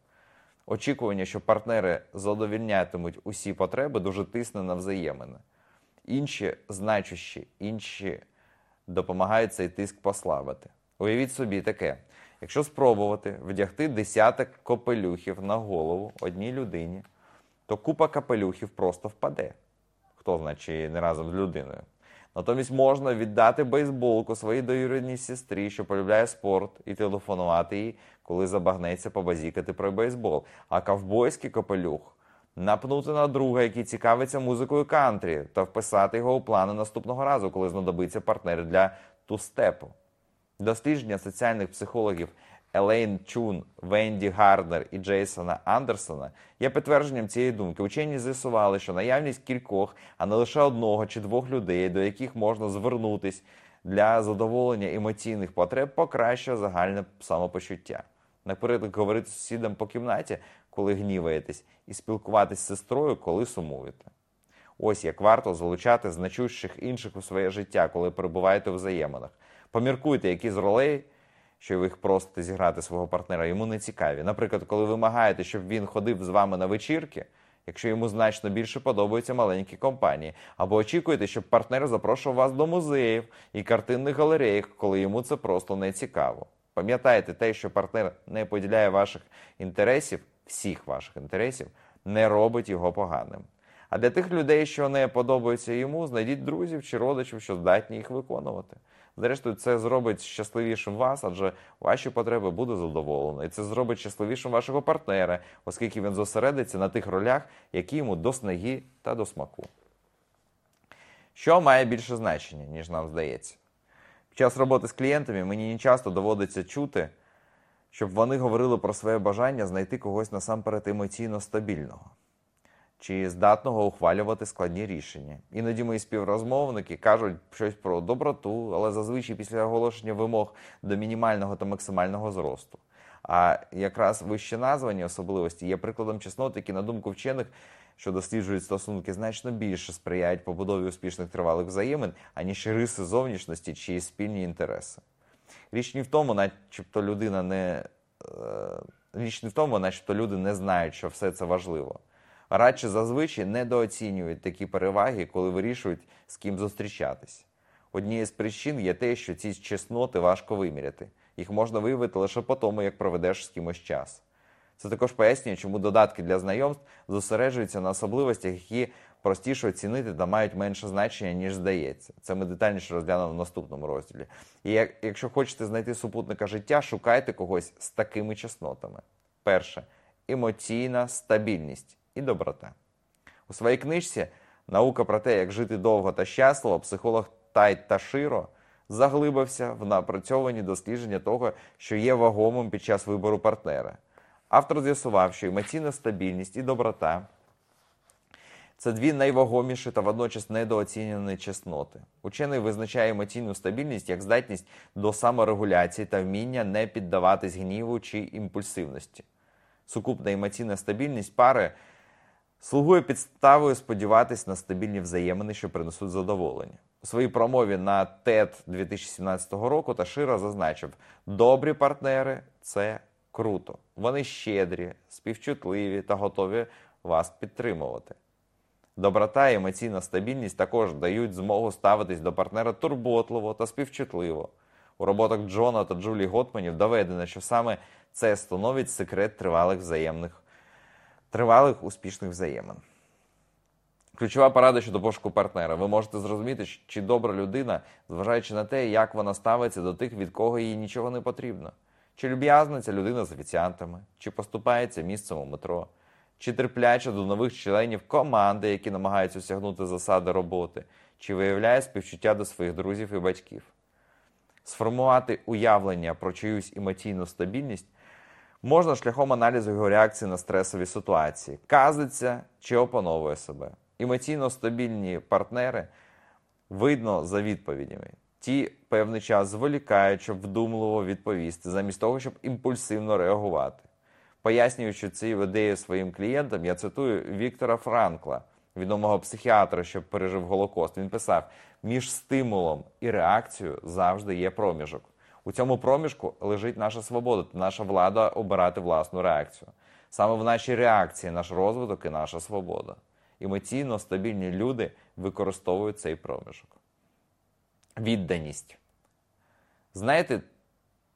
Очікування, що партнери задовільнятимуть усі потреби, дуже тисне на взаємини. Інші значущі, інші допомагають цей тиск послабити. Уявіть собі таке: якщо спробувати вдягти десяток капелюхів на голову одній людині, то купа капелюхів просто впаде. Хто значить не разом з людиною? Натомість можна віддати бейсболку своїй доюрідній сестрі, що полюбляє спорт, і телефонувати їй, коли забагнеться побазікати про бейсбол. А ковбойський капелюх напнути на друга, який цікавиться музикою кантрі, та вписати його у плани наступного разу, коли знадобиться партнер для тустепу. Дослідження соціальних психологів Елейн Чун, Венді Гарднер і Джейсона Андерсона є підтвердженням цієї думки. Учені з'ясували, що наявність кількох, а не лише одного чи двох людей, до яких можна звернутись для задоволення емоційних потреб, покращує загальне самопочуття. Наприклад, говорити з сусідом по кімнаті, коли гніваєтесь, і спілкуватись з сестрою, коли сумуєте. Ось як варто залучати значущих інших у своє життя, коли перебуваєте у взаєминах. Поміркуйте, які з ролей, що ви їх просите зіграти свого партнера, йому не цікаві. Наприклад, коли вимагаєте, щоб він ходив з вами на вечірки, якщо йому значно більше подобаються маленькі компанії, або очікуєте, щоб партнер запрошував вас до музеїв і картинних галереїв, коли йому це просто не цікаво. Пам'ятайте те, що партнер не поділяє ваших інтересів, всіх ваших інтересів, не робить його поганим. А для тих людей, що не подобаються йому, знайдіть друзів чи родичів, що здатні їх виконувати. Зрештою, це зробить щасливішим вас, адже ваші потреби буде задоволено. І це зробить щасливішим вашого партнера, оскільки він зосередиться на тих ролях, які йому до снаги та до смаку. Що має більше значення, ніж нам здається? Під час роботи з клієнтами мені не часто доводиться чути, щоб вони говорили про своє бажання знайти когось насамперед емоційно стабільного чи здатного ухвалювати складні рішення. Іноді мої співрозмовники кажуть щось про доброту, але зазвичай після оголошення вимог до мінімального та максимального зросту. А якраз вище названі особливості є прикладом чеснот, які, на думку вчених, що досліджують стосунки, значно більше сприяють побудові успішних тривалих взаємин, аніж риси зовнішності чи спільні інтереси. Річ не в тому, начебто людина не е, річ не в тому, начебто люди не знають, що все це важливо. Радше зазвичай недооцінюють такі переваги, коли вирішують, з ким зустрічатись. Однією з причин є те, що ці чесноти важко виміряти. Їх можна виявити лише по тому, як проведеш з кимось час. Це також пояснює, чому додатки для знайомств зосереджуються на особливостях, які простіше оцінити та мають менше значення, ніж здається. Це ми детальніше розглянемо в наступному розділі. І як, якщо хочете знайти супутника життя, шукайте когось з такими чеснотами. Перше емоційна стабільність і доброта. У своїй книжці Наука про те, як жити довго та щасливо, психолог Тайт Таширо заглибився в напрацьовані дослідження того, що є вагомим під час вибору партнера. Автор з'ясував, що емоційна стабільність і доброта це дві найвагоміші та водночас недооцінені чесноти. Учений визначає емоційну стабільність як здатність до саморегуляції та вміння не піддаватись гніву чи імпульсивності. Сукупна емоційна стабільність пари слугує підставою сподіватись на стабільні взаємини, що принесуть задоволення. У своїй промові на ТЕД 2017 року Ташира зазначив: добрі партнери це круто. Вони щедрі, співчутливі та готові вас підтримувати. Доброта і емоційна стабільність також дають змогу ставитись до партнера турботливо та співчутливо. У роботах Джона та Джулі Готманів доведено, що саме це становить секрет тривалих взаємних, тривалих успішних взаємин. Ключова порада щодо пошуку партнера. Ви можете зрозуміти, чи добра людина, зважаючи на те, як вона ставиться до тих, від кого їй нічого не потрібно. Чи люб'язна ця людина з офіціантами, чи поступається місцем у метро, чи терпляче до нових членів команди, які намагаються осягнути засади роботи, чи виявляє співчуття до своїх друзів і батьків. Сформувати уявлення про чиюсь емоційну стабільність можна шляхом аналізу його реакції на стресові ситуації, казиться чи опановує себе. Емоційно стабільні партнери видно за відповідями. Ті певний час зволікають, щоб вдумливо відповісти, замість того, щоб імпульсивно реагувати. Пояснюючи ці ідеї своїм клієнтам, я цитую Віктора Франкла, відомого психіатра, що пережив Голокост. Він писав: між стимулом і реакцією завжди є проміжок. У цьому проміжку лежить наша свобода та наша влада обирати власну реакцію. Саме в нашій реакції наш розвиток і наша свобода. Емоційно стабільні люди використовують цей проміжок. Відданість. Знаєте,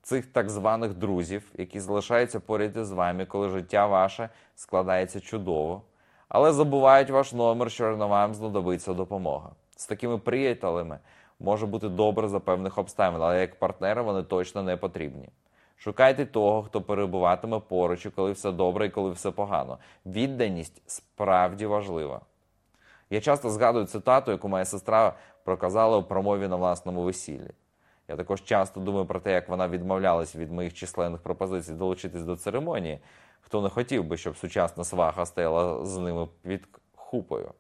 цих так званих друзів, які залишаються поряд із вами, коли життя ваше складається чудово, але забувають ваш номер, що вам знадобиться допомога. З такими приятелями може бути добре за певних обставин, але як партнери вони точно не потрібні. Шукайте того, хто перебуватиме поруч, коли все добре і коли все погано. Відданість справді важлива. Я часто згадую цитату, яку моя сестра проказала у промові на власному весіллі. Я також часто думаю про те, як вона відмовлялась від моїх численних пропозицій долучитись до церемонії, хто не хотів би, щоб сучасна сваха стояла з ними під хупою.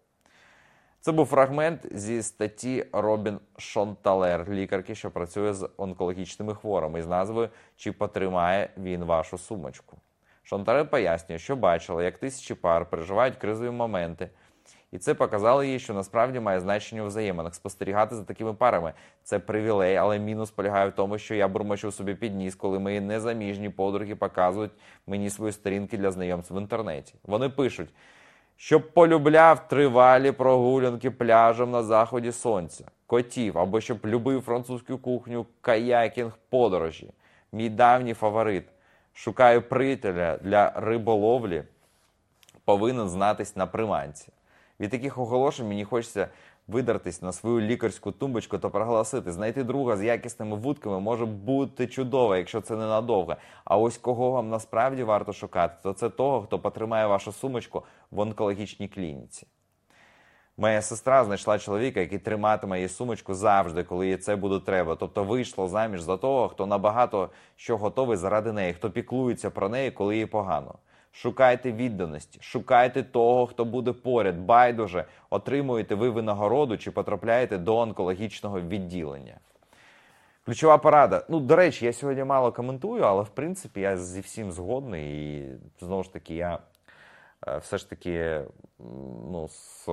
Це був фрагмент зі статті Робін Шонталер, лікарки, що працює з онкологічними хворими, із назвою Чи потримає він вашу сумочку. Шонталер пояснює, що бачила, як тисячі пар переживають кризові моменти. І це показало їй, що насправді має значення у взаєминах. Спостерігати за такими парами це привілей, але мінус полягає в тому, що я бурмочу собі під ніс, коли мої незаміжні подруги показують мені свої сторінки для знайомств в інтернеті. Вони пишуть, щоб полюбляв тривалі прогулянки пляжем на заході сонця, котів, або щоб любив французьку кухню, каякінг, подорожі. Мій давній фаворит. Шукаю приятеля для риболовлі, повинен знатись на приманці. Від таких оголошень мені хочеться видертись на свою лікарську тумбочку та проголосити. Знайти друга з якісними вудками може бути чудово, якщо це ненадовго. А ось кого вам насправді варто шукати, то це того, хто потримає вашу сумочку в онкологічній клініці. Моя сестра знайшла чоловіка, який триматиме її сумочку завжди, коли їй це буде треба. Тобто вийшла заміж за того, хто набагато що готовий заради неї, хто піклується про неї, коли їй погано. Шукайте відданості, шукайте того, хто буде поряд. Байдуже отримуєте ви винагороду чи потрапляєте до онкологічного відділення. Ключова порада. Ну, до речі, я сьогодні мало коментую, але в принципі я зі всім згодний. І знову ж таки, я е, все ж таки ну, з,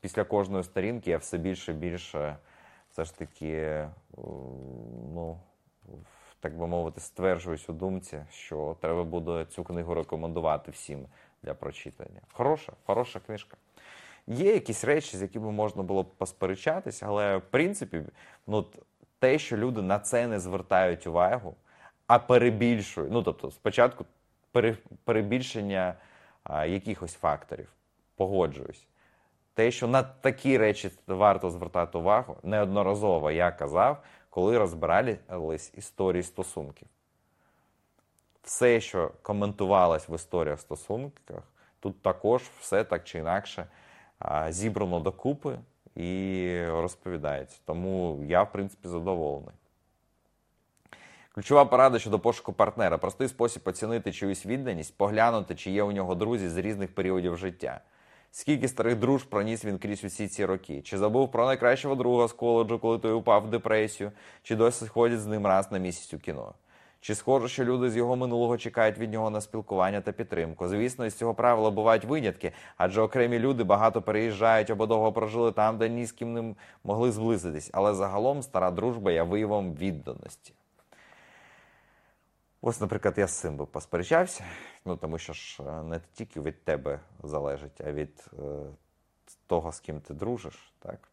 після кожної сторінки я все більше і більше все ж таки ну, так би мовити, стверджуюсь у думці, що треба буде цю книгу рекомендувати всім для прочитання. Хороша, хороша книжка. Є якісь речі, з якими можна було б посперечатися, але в принципі, ну, те, що люди на це не звертають увагу, а перебільшують. Ну, тобто, спочатку перебільшення а, якихось факторів, погоджуюсь. Те, що на такі речі варто звертати увагу, неодноразово я казав, коли розбирались історії стосунків. Все, що коментувалось в історіях стосунках, тут також все так чи інакше зібрано докупи і розповідається. Тому я, в принципі, задоволений. Ключова порада щодо пошуку партнера. Простий спосіб оцінити чиюсь відданість, поглянути, чи є у нього друзі з різних періодів життя. Скільки старих дружб проніс він крізь усі ці роки? Чи забув про найкращого друга з коледжу, коли той упав в депресію, чи досі ходять з ним раз на місяць у кіно? Чи схоже, що люди з його минулого чекають від нього на спілкування та підтримку? Звісно, із цього правила бувають винятки, адже окремі люди багато переїжджають або довго прожили там, де ні з ким не могли зблизитись. Але загалом стара дружба є виявом відданості. Ось, наприклад, я з цим би посперечався, ну тому що ж е, не тільки від тебе залежить, а від е, того, з ким ти дружиш, так?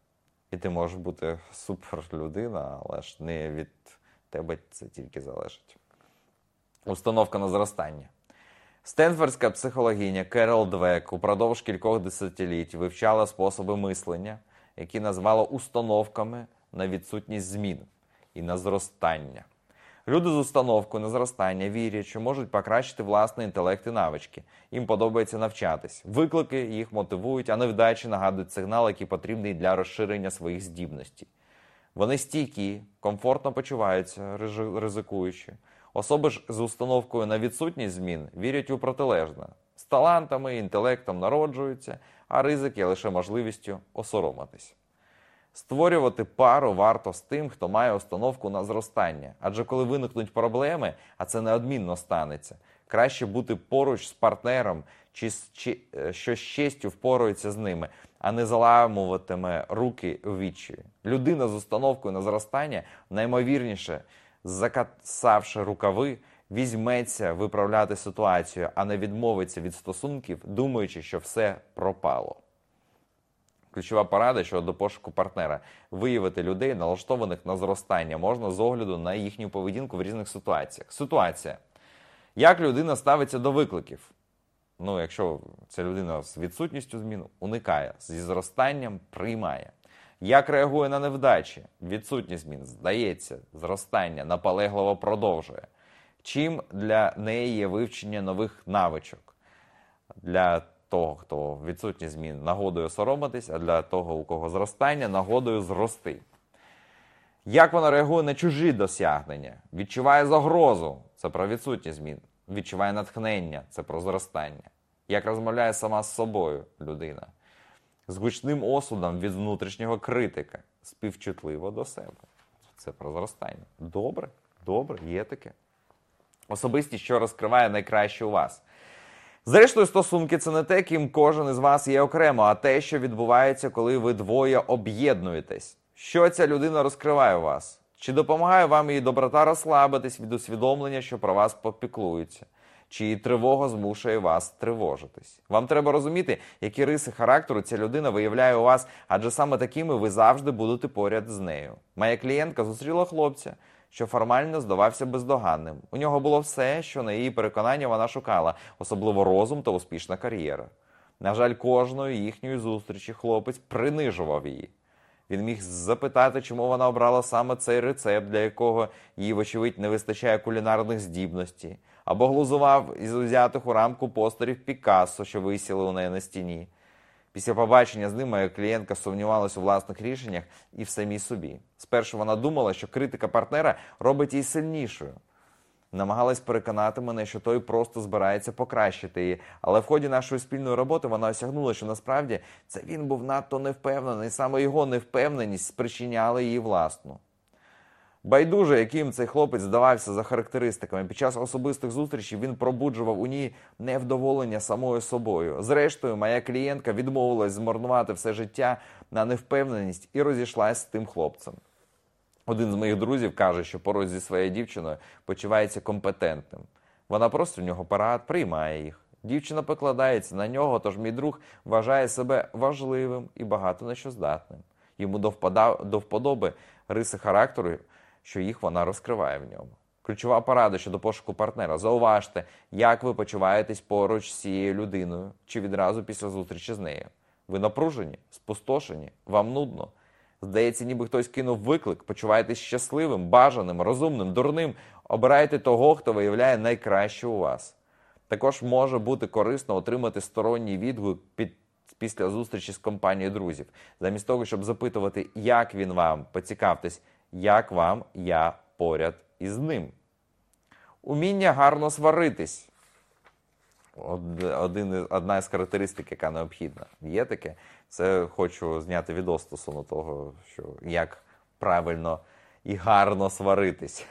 І ти можеш бути супер людина, але ж не від тебе це тільки залежить. Установка на зростання. Стенфордська психологиня Керол Двек упродовж кількох десятиліть вивчала способи мислення, які назвала установками на відсутність змін і на зростання. Люди з установкою на зростання вірять, що можуть покращити власний інтелект і навички. Їм подобається навчатись. Виклики їх мотивують, а невдачі нагадують сигнал, який потрібний для розширення своїх здібностей. Вони стійкі, комфортно почуваються, ризикуючи. Особи ж з установкою на відсутність змін вірять у протилежне. З талантами інтелектом народжуються, а ризик є лише можливістю осоромитись. Створювати пару варто з тим, хто має установку на зростання. Адже коли виникнуть проблеми, а це неодмінно станеться, краще бути поруч з партнером, чи, чи е, що з честю впорується з ними, а не заламуватиме руки у відчаї. Людина з установкою на зростання наймовірніше, закасавши рукави, візьметься виправляти ситуацію, а не відмовиться від стосунків, думаючи, що все пропало. Ключова порада щодо пошуку партнера виявити людей, налаштованих на зростання, можна з огляду на їхню поведінку в різних ситуаціях. Ситуація. Як людина ставиться до викликів? Ну, якщо це людина з відсутністю змін, уникає, зі зростанням приймає. Як реагує на невдачі? Відсутність змін, здається, зростання, наполегливо продовжує. Чим для неї є вивчення нових навичок? Для того, хто відсутність змін, нагодою соромитись, а для того, у кого зростання, нагодою зрости. Як вона реагує на чужі досягнення? Відчуває загрозу це про відсутність змін. Відчуває натхнення це про зростання. Як розмовляє сама з собою людина? З гучним осудом від внутрішнього критика, співчутливо до себе. Це про зростання. Добре, добре, є таке. Особистість, що розкриває найкраще у вас. Зрештою, стосунки це не те, ким кожен із вас є окремо, а те, що відбувається, коли ви двоє об'єднуєтесь. Що ця людина розкриває у вас? Чи допомагає вам її доброта розслабитись від усвідомлення, що про вас попіклуються? Чи її тривога змушує вас тривожитись? Вам треба розуміти, які риси характеру ця людина виявляє у вас, адже саме такими ви завжди будете поряд з нею. Моя клієнтка зустріла хлопця, що формально здавався бездоганним. У нього було все, що на її переконання вона шукала, особливо розум та успішна кар'єра. На жаль, кожної їхньої зустрічі хлопець принижував її. Він міг запитати, чому вона обрала саме цей рецепт, для якого їй, вочевидь, не вистачає кулінарних здібностей, або глузував із узятих у рамку постерів Пікассо, що висіли у неї на стіні. Після побачення з ним моя клієнтка сумнівалася у власних рішеннях і в самій собі. Спершу вона думала, що критика партнера робить її сильнішою. Намагалась переконати мене, що той просто збирається покращити її. Але в ході нашої спільної роботи вона осягнула, що насправді це він був надто невпевнений, саме його невпевненість спричиняла її власну. Байдуже, яким цей хлопець здавався за характеристиками. Під час особистих зустрічей він пробуджував у ній невдоволення самою собою. Зрештою, моя клієнтка відмовилась змарнувати все життя на невпевненість і розійшлась з тим хлопцем. Один з моїх друзів каже, що поруч зі своєю дівчиною почувається компетентним. Вона просто в нього парад, приймає їх. Дівчина покладається на нього, тож мій друг вважає себе важливим і багато на що здатним. Йому до вподоби риси характеру, що їх вона розкриває в ньому. Ключова порада щодо пошуку партнера. Зауважте, як ви почуваєтесь поруч з цією людиною чи відразу після зустрічі з нею. Ви напружені, спустошені, вам нудно. Здається, ніби хтось кинув виклик, почуваєтесь щасливим, бажаним, розумним, дурним. Обирайте того, хто виявляє найкраще у вас. Також може бути корисно отримати сторонній відгук під, після зустрічі з компанією друзів. Замість того, щоб запитувати, як він вам, поцікавтесь, як вам я поряд із ним. Уміння гарно сваритись. Один, одна із характеристик, яка необхідна. Є таке. Це хочу зняти відео стосовно того, що як правильно і гарно сваритись.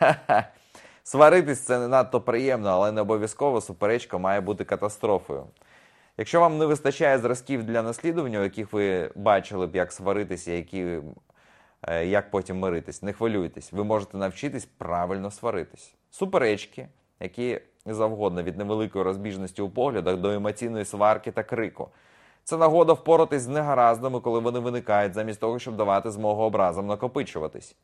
[LAUGHS] Сваритись це не надто приємно, але не обов'язково суперечка має бути катастрофою. Якщо вам не вистачає зразків для наслідування, яких ви бачили б, як сваритися, які, як потім миритись, не хвилюйтесь. Ви можете навчитись правильно сваритись. Суперечки, які завгодно від невеликої розбіжності у поглядах до емоційної сварки та крику. Це нагода впоратись з негараздами, коли вони виникають, замість того, щоб давати змогу образам накопичуватись.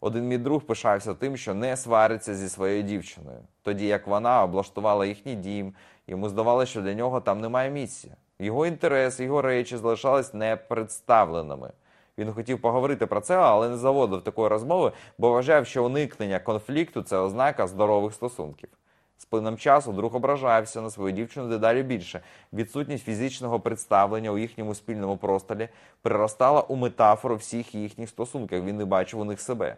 Один мій друг пишався тим, що не свариться зі своєю дівчиною, тоді як вона облаштувала їхній дім, йому здавалося, що для нього там немає місця. Його інтереси, його речі залишались непредставленими. Він хотів поговорити про це, але не заводив такої розмови, бо вважав, що уникнення конфлікту це ознака здорових стосунків. З плином часу друг ображався на свою дівчину дедалі більше. Відсутність фізичного представлення у їхньому спільному просторі приростала у метафору всіх їхніх стосунків. Він не бачив у них себе.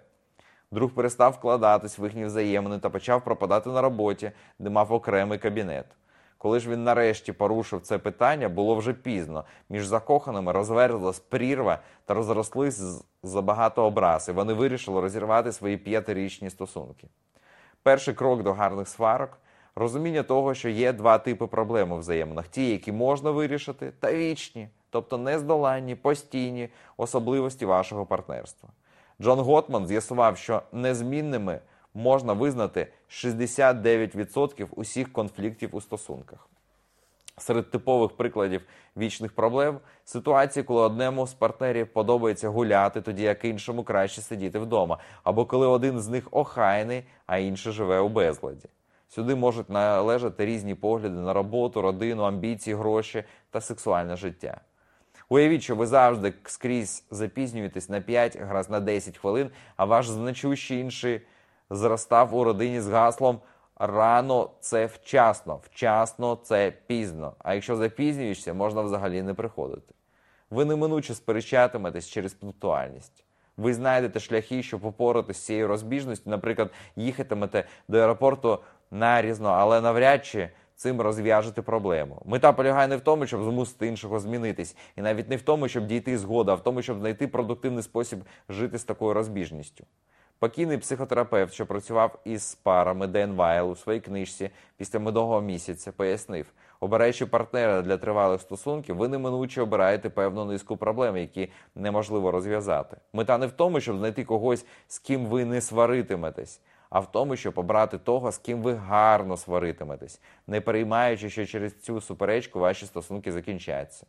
Друг перестав вкладатись в їхні взаємини та почав пропадати на роботі, де мав окремий кабінет. Коли ж він нарешті порушив це питання, було вже пізно. Між закоханими розверзлась прірва та розрослись забагато образ, і вони вирішили розірвати свої п'ятирічні стосунки. Перший крок до гарних сварок розуміння того, що є два типи проблем у взаєминах: ті, які можна вирішити, та вічні, тобто нездоланні, постійні особливості вашого партнерства. Джон Готман з'ясував, що незмінними можна визнати 69% усіх конфліктів у стосунках. Серед типових прикладів вічних проблем ситуації, коли одному з партнерів подобається гуляти, тоді як іншому краще сидіти вдома, або коли один з них охайний, а інший живе у безладі. Сюди можуть належати різні погляди на роботу, родину, амбіції, гроші та сексуальне життя. Уявіть, що ви завжди скрізь запізнюєтесь на 5, раз на 10 хвилин, а ваш значущий інший зростав у родині з гаслом рано це вчасно, вчасно це пізно. А якщо запізнюєшся, можна взагалі не приходити. Ви неминуче сперечатиметесь через пунктуальність. Ви знайдете шляхи, щоб попоратися з цією розбіжністю, наприклад, їхатимете до аеропорту нарізно, але навряд чи цим розв'яжете проблему. Мета полягає не в тому, щоб змусити іншого змінитись, і навіть не в тому, щоб дійти згоди, а в тому, щоб знайти продуктивний спосіб жити з такою розбіжністю. Покійний психотерапевт, що працював із парами Ден Вайл у своїй книжці після медового місяця, пояснив, обираючи партнера для тривалих стосунків, ви неминуче обираєте певну низку проблем, які неможливо розв'язати. Мета не в тому, щоб знайти когось, з ким ви не сваритиметесь, а в тому, щоб обрати того, з ким ви гарно сваритиметесь, не переймаючи, що через цю суперечку ваші стосунки закінчаться.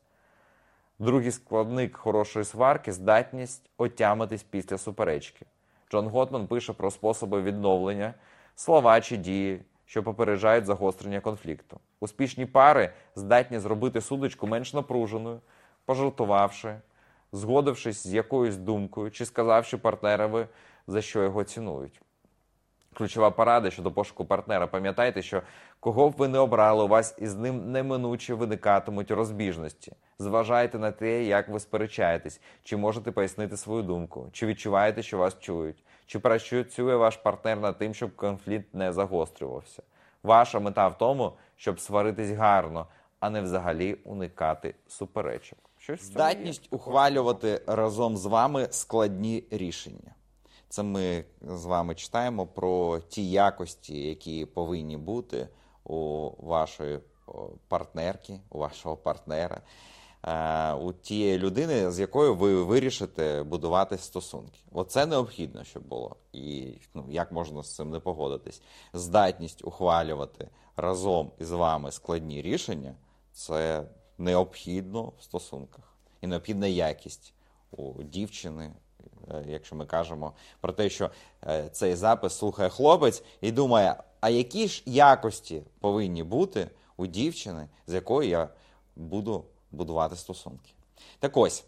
Другий складник хорошої сварки здатність отямитись після суперечки. Джон Готман пише про способи відновлення, слова чи дії, що попереджають загострення конфлікту. Успішні пари здатні зробити судочку менш напруженою, пожартувавши, згодившись з якоюсь думкою чи сказавши партнерові, за що його цінують. Ключова порада щодо пошуку партнера. Пам'ятайте, що кого б ви не обрали, у вас із ним неминуче виникатимуть розбіжності. Зважайте на те, як ви сперечаєтесь, чи можете пояснити свою думку, чи відчуваєте, що вас чують, чи працює ваш партнер над тим, щоб конфлікт не загострювався. Ваша мета в тому, щоб сваритись гарно, а не взагалі уникати суперечок. Щось здатність ухвалювати разом з вами складні рішення. Це ми з вами читаємо про ті якості, які повинні бути у вашої партнерки, у вашого партнера, е, у тієї людини, з якою ви вирішите будувати стосунки. Оце необхідно, щоб було. І ну, як можна з цим не погодитись? Здатність ухвалювати разом із вами складні рішення це необхідно в стосунках. І необхідна якість у дівчини. Е, якщо ми кажемо про те, що е, цей запис слухає хлопець і думає, а які ж якості повинні бути у дівчини, з якою я буду будувати стосунки. Так ось,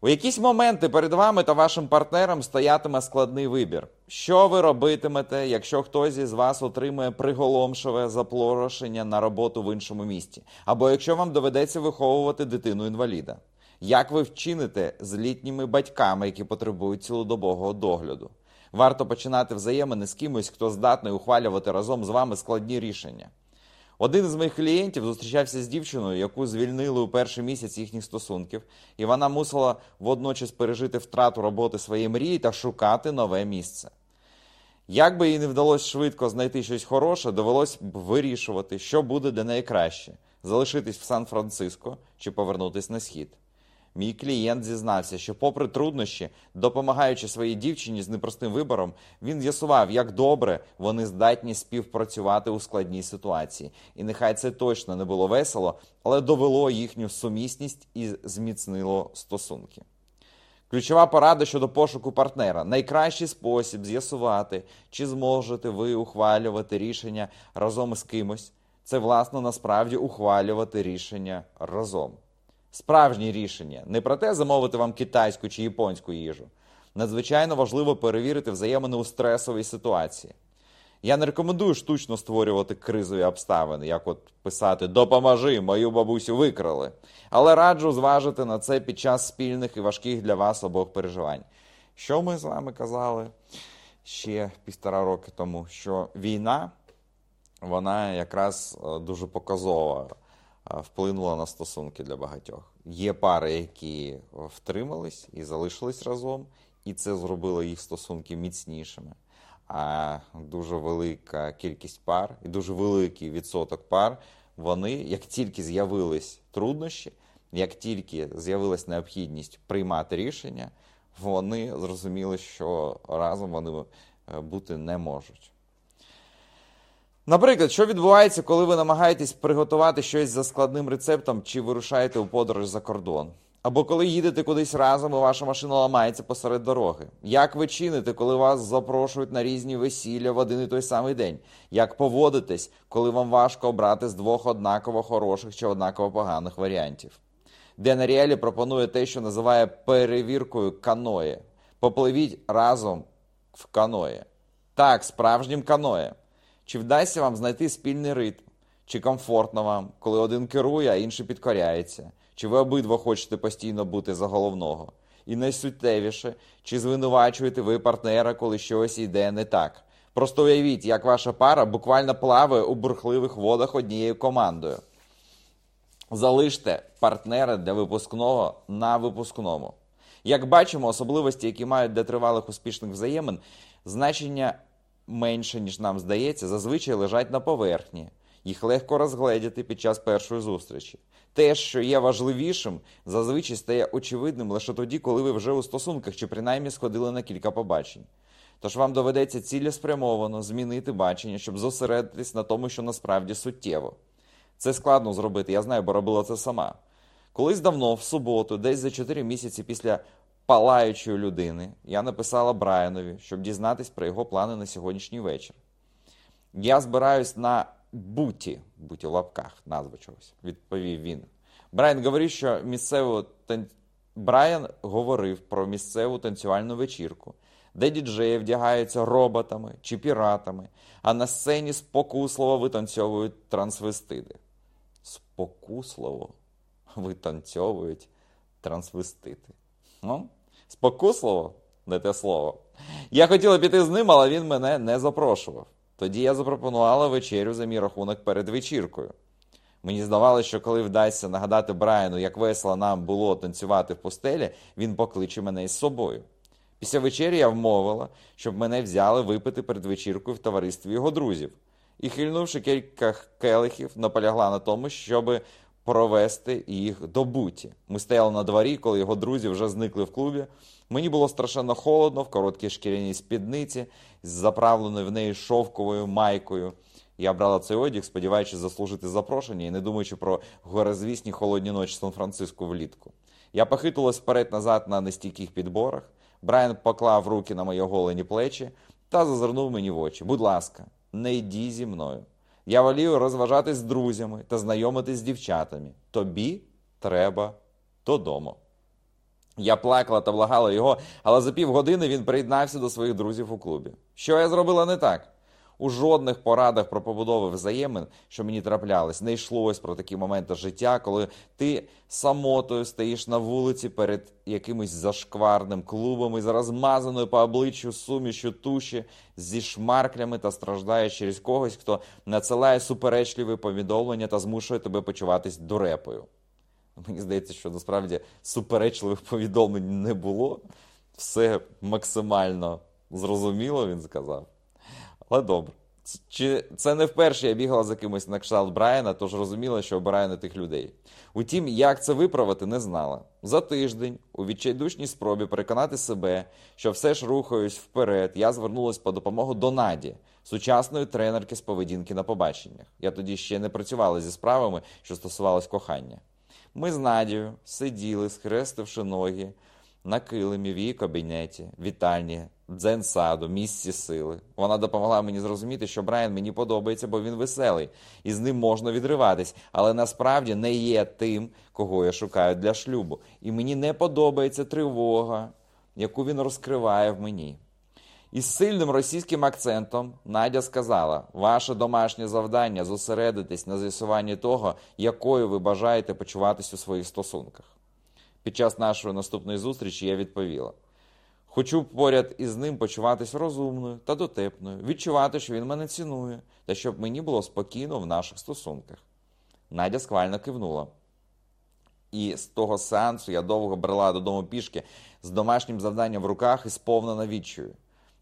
у якісь моменти перед вами та вашим партнером стоятиме складний вибір. Що ви робитимете, якщо хтось із вас отримує приголомшове запрошення на роботу в іншому місті, або якщо вам доведеться виховувати дитину інваліда? Як ви вчините з літніми батьками, які потребують цілодобового догляду? Варто починати взаємини з кимось, хто здатний ухвалювати разом з вами складні рішення. Один з моїх клієнтів зустрічався з дівчиною, яку звільнили у перший місяць їхніх стосунків, і вона мусила водночас пережити втрату роботи своєї мрії та шукати нове місце. Як би їй не вдалося швидко знайти щось хороше, довелось б вирішувати, що буде для неї краще залишитись в Сан-Франциско чи повернутися на схід. Мій клієнт зізнався, що, попри труднощі, допомагаючи своїй дівчині з непростим вибором, він з'ясував, як добре вони здатні співпрацювати у складній ситуації. І нехай це точно не було весело, але довело їхню сумісність і зміцнило стосунки. Ключова порада щодо пошуку партнера. Найкращий спосіб з'ясувати, чи зможете ви ухвалювати рішення разом із кимось. Це, власне, насправді ухвалювати рішення разом. Справжнє рішення не про те, замовити вам китайську чи японську їжу. Надзвичайно важливо перевірити взаємини у стресовій ситуації. Я не рекомендую штучно створювати кризові обставини, як от писати Допоможи, мою бабусю викрали. Але раджу зважити на це під час спільних і важких для вас обох переживань. Що ми з вами казали ще півтора роки тому? Що війна, вона якраз е, дуже показово е, вплинула на стосунки для багатьох. Є пари, які втримались і залишились разом, і це зробило їх стосунки міцнішими а дуже велика кількість пар і дуже великий відсоток пар. Вони, як тільки з'явились труднощі, як тільки з'явилась необхідність приймати рішення, вони зрозуміли, що разом вони е, бути не можуть. Наприклад, що відбувається, коли ви намагаєтесь приготувати щось за складним рецептом чи вирушаєте у подорож за кордон? Або коли їдете кудись разом, і ваша машина ламається посеред дороги. Як ви чините, коли вас запрошують на різні весілля в один і той самий день? Як поводитесь, коли вам важко обрати з двох однаково хороших чи однаково поганих варіантів? Ден Аріелі пропонує те, що називає перевіркою каної. Попливіть разом в каної. Так, справжнім каноє. Чи вдасться вам знайти спільний ритм? Чи комфортно вам, коли один керує, а інший підкоряється? Чи ви обидва хочете постійно бути за головного? І найсуттєвіше, чи звинувачуєте ви партнера, коли щось йде не так? Просто уявіть, як ваша пара буквально плаває у бурхливих водах однією командою. Залиште партнера для випускного на випускному. Як бачимо, особливості, які мають для тривалих успішних взаємин, значення менше, ніж нам здається, зазвичай лежать на поверхні. Їх легко розгледіти під час першої зустрічі. Те, що є важливішим, зазвичай стає очевидним лише тоді, коли ви вже у стосунках чи принаймні сходили на кілька побачень. Тож вам доведеться цілеспрямовано змінити бачення, щоб зосередитись на тому, що насправді суттєво. Це складно зробити, я знаю, бо робила це сама. Колись давно, в суботу, десь за 4 місяці після палаючої людини, я написала Брайанові, щоб дізнатись про його плани на сьогоднішній вечір. Я збираюсь на буті, буті в лапках, назва чогось, відповів він. Брайан говорив, що місцеву тан... Брайан говорив про місцеву танцювальну вечірку, де діджеї вдягаються роботами чи піратами, а на сцені спокусливо витанцьовують трансвестиди. Спокусливо витанцьовують трансвестити. Ну, спокусливо, не те слово. Я хотіла піти з ним, але він мене не запрошував. Тоді я запропонувала вечерю за мій рахунок перед вечіркою. Мені здавалося, що коли вдасться нагадати Брайану, як весело нам було танцювати в постелі, він покличе мене із собою. Після вечері я вмовила, щоб мене взяли випити перед вечіркою в товаристві його друзів. І, хильнувши кілька келихів, наполягла на тому, щоб провести їх до буті. Ми стояли на дворі, коли його друзі вже зникли в клубі. Мені було страшенно холодно в короткій шкіряній спідниці з заправленою в неї шовковою майкою. Я брала цей одяг, сподіваючись заслужити запрошення і не думаючи про горезвісні холодні ночі Сан-Франциско влітку. Я похитувалась вперед-назад на нестійких підборах. Брайан поклав руки на мої голені плечі та зазирнув мені в очі. Будь ласка, не йди зі мною. Я волію розважатись з друзями та знайомитись з дівчатами. Тобі треба додому. Я плакала та благала його, але за півгодини він приєднався до своїх друзів у клубі. Що я зробила не так? У жодних порадах про побудову взаємин, що мені траплялись, не йшлось про такі моменти життя, коли ти самотою стоїш на вулиці перед якимось зашкварним клубом із розмазаною по обличчю сумішю туші зі шмарклями та страждаєш через когось, хто надсилає суперечливі повідомлення та змушує тебе почуватись дурепою. Мені здається, що насправді суперечливих повідомлень не було. Все максимально зрозуміло, він сказав. Але добре. Чи це не вперше я бігала за кимось на кшталт Брайана, тож розуміла, що обираю не тих людей. Утім, як це виправити, не знала. За тиждень, у відчайдушній спробі переконати себе, що все ж рухаюсь вперед, я звернулася по допомогу до Наді, сучасної тренерки з поведінки на побаченнях. Я тоді ще не працювала зі справами, що стосувалось кохання. Ми з Надією сиділи, схрестивши ноги на килимі в її кабінеті, вітальні, дзен-саду, місці сили. Вона допомогла мені зрозуміти, що Брайан мені подобається, бо він веселий, і з ним можна відриватись, але насправді не є тим, кого я шукаю для шлюбу. І мені не подобається тривога, яку він розкриває в мені. Із сильним російським акцентом Надя сказала: ваше домашнє завдання зосередитись на з'ясуванні того, якою ви бажаєте почуватись у своїх стосунках. Під час нашої наступної зустрічі я відповіла: хочу поряд із ним почуватись розумною та дотепною, відчувати, що він мене цінує, та щоб мені було спокійно в наших стосунках. Надя схвально кивнула. І з того сеансу я довго брела додому пішки з домашнім завданням в руках і сповнена відчаю.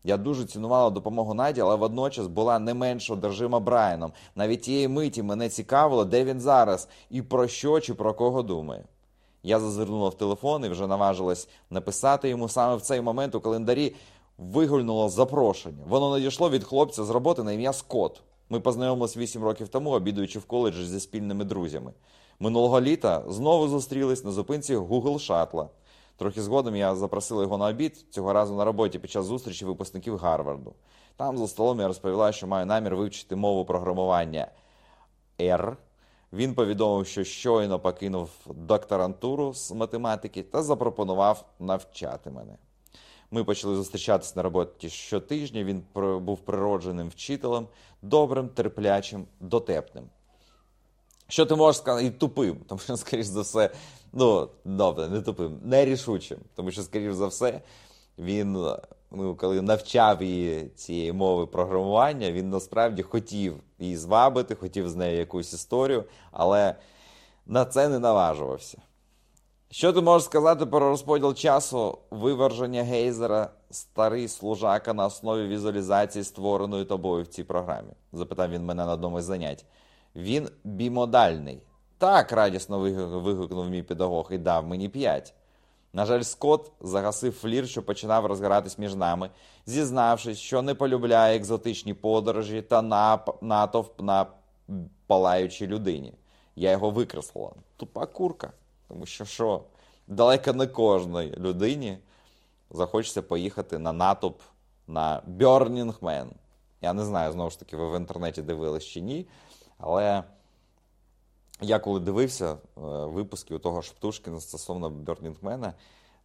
Я дуже цінувала допомогу Наді, але водночас була не менш одержима Брайаном. Навіть тієї миті мене цікавило, де він зараз і про що чи про кого думає. Я зазирнула в телефон і вже наважилась написати йому саме в цей момент у календарі вигульнуло запрошення. Воно надійшло від хлопця з роботи на ім'я Скотт. Ми познайомились 8 років тому, обідуючи в коледжі зі спільними друзями. Минулого літа знову зустрілись на зупинці Google Шатла. Трохи згодом я запросила його на обід, цього разу на роботі під час зустрічі випускників Гарварду. Там за столом я розповіла, що маю намір вивчити мову програмування R. Він повідомив, що щойно покинув докторантуру з математики та запропонував навчати мене. Ми почали зустрічатися на роботі щотижня. Він був природженим вчителем, добрим, терплячим, дотепним. Що ти можеш сказати і тупим, тому що, скоріш за все, ну, добре, не тупим, нерішучим. Тому що, скоріш за все, він, ну, коли навчав її цієї мови програмування, він насправді хотів її звабити, хотів з нею якусь історію, але на це не наважувався. Що ти можеш сказати про розподіл часу виверження гейзера старий служака на основі візуалізації, створеної тобою в цій програмі? запитав він мене на одному із занять. Він бімодальний. Так, радісно вигукнув мій педагог і дав мені п'ять. На жаль, Скотт загасив флір, що починав розгоратись між нами, зізнавшись, що не полюбляє екзотичні подорожі та нап... натовп на палаючій людині. Я його викреслила. Тупа курка. Тому що що, далеко не кожній людині захочеться поїхати на натовп на Burning Man. Я не знаю, знову ж таки, ви в інтернеті дивились чи ні. Але я коли дивився е, випуски у того ж Птушкіна стосовно Бьорнінгмена,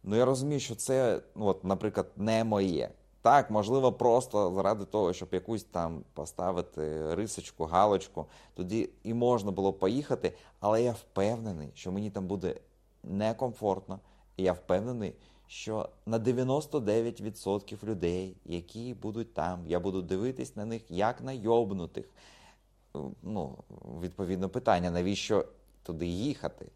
ну я розумію, що це, ну, от, наприклад, не моє. Так, можливо, просто заради того, щоб якусь там поставити рисочку, галочку, тоді і можна було поїхати, але я впевнений, що мені там буде некомфортно, і я впевнений, що на 99% людей, які будуть там, я буду дивитись на них як на йобнутих ну, відповідно питання, навіщо туди їхати?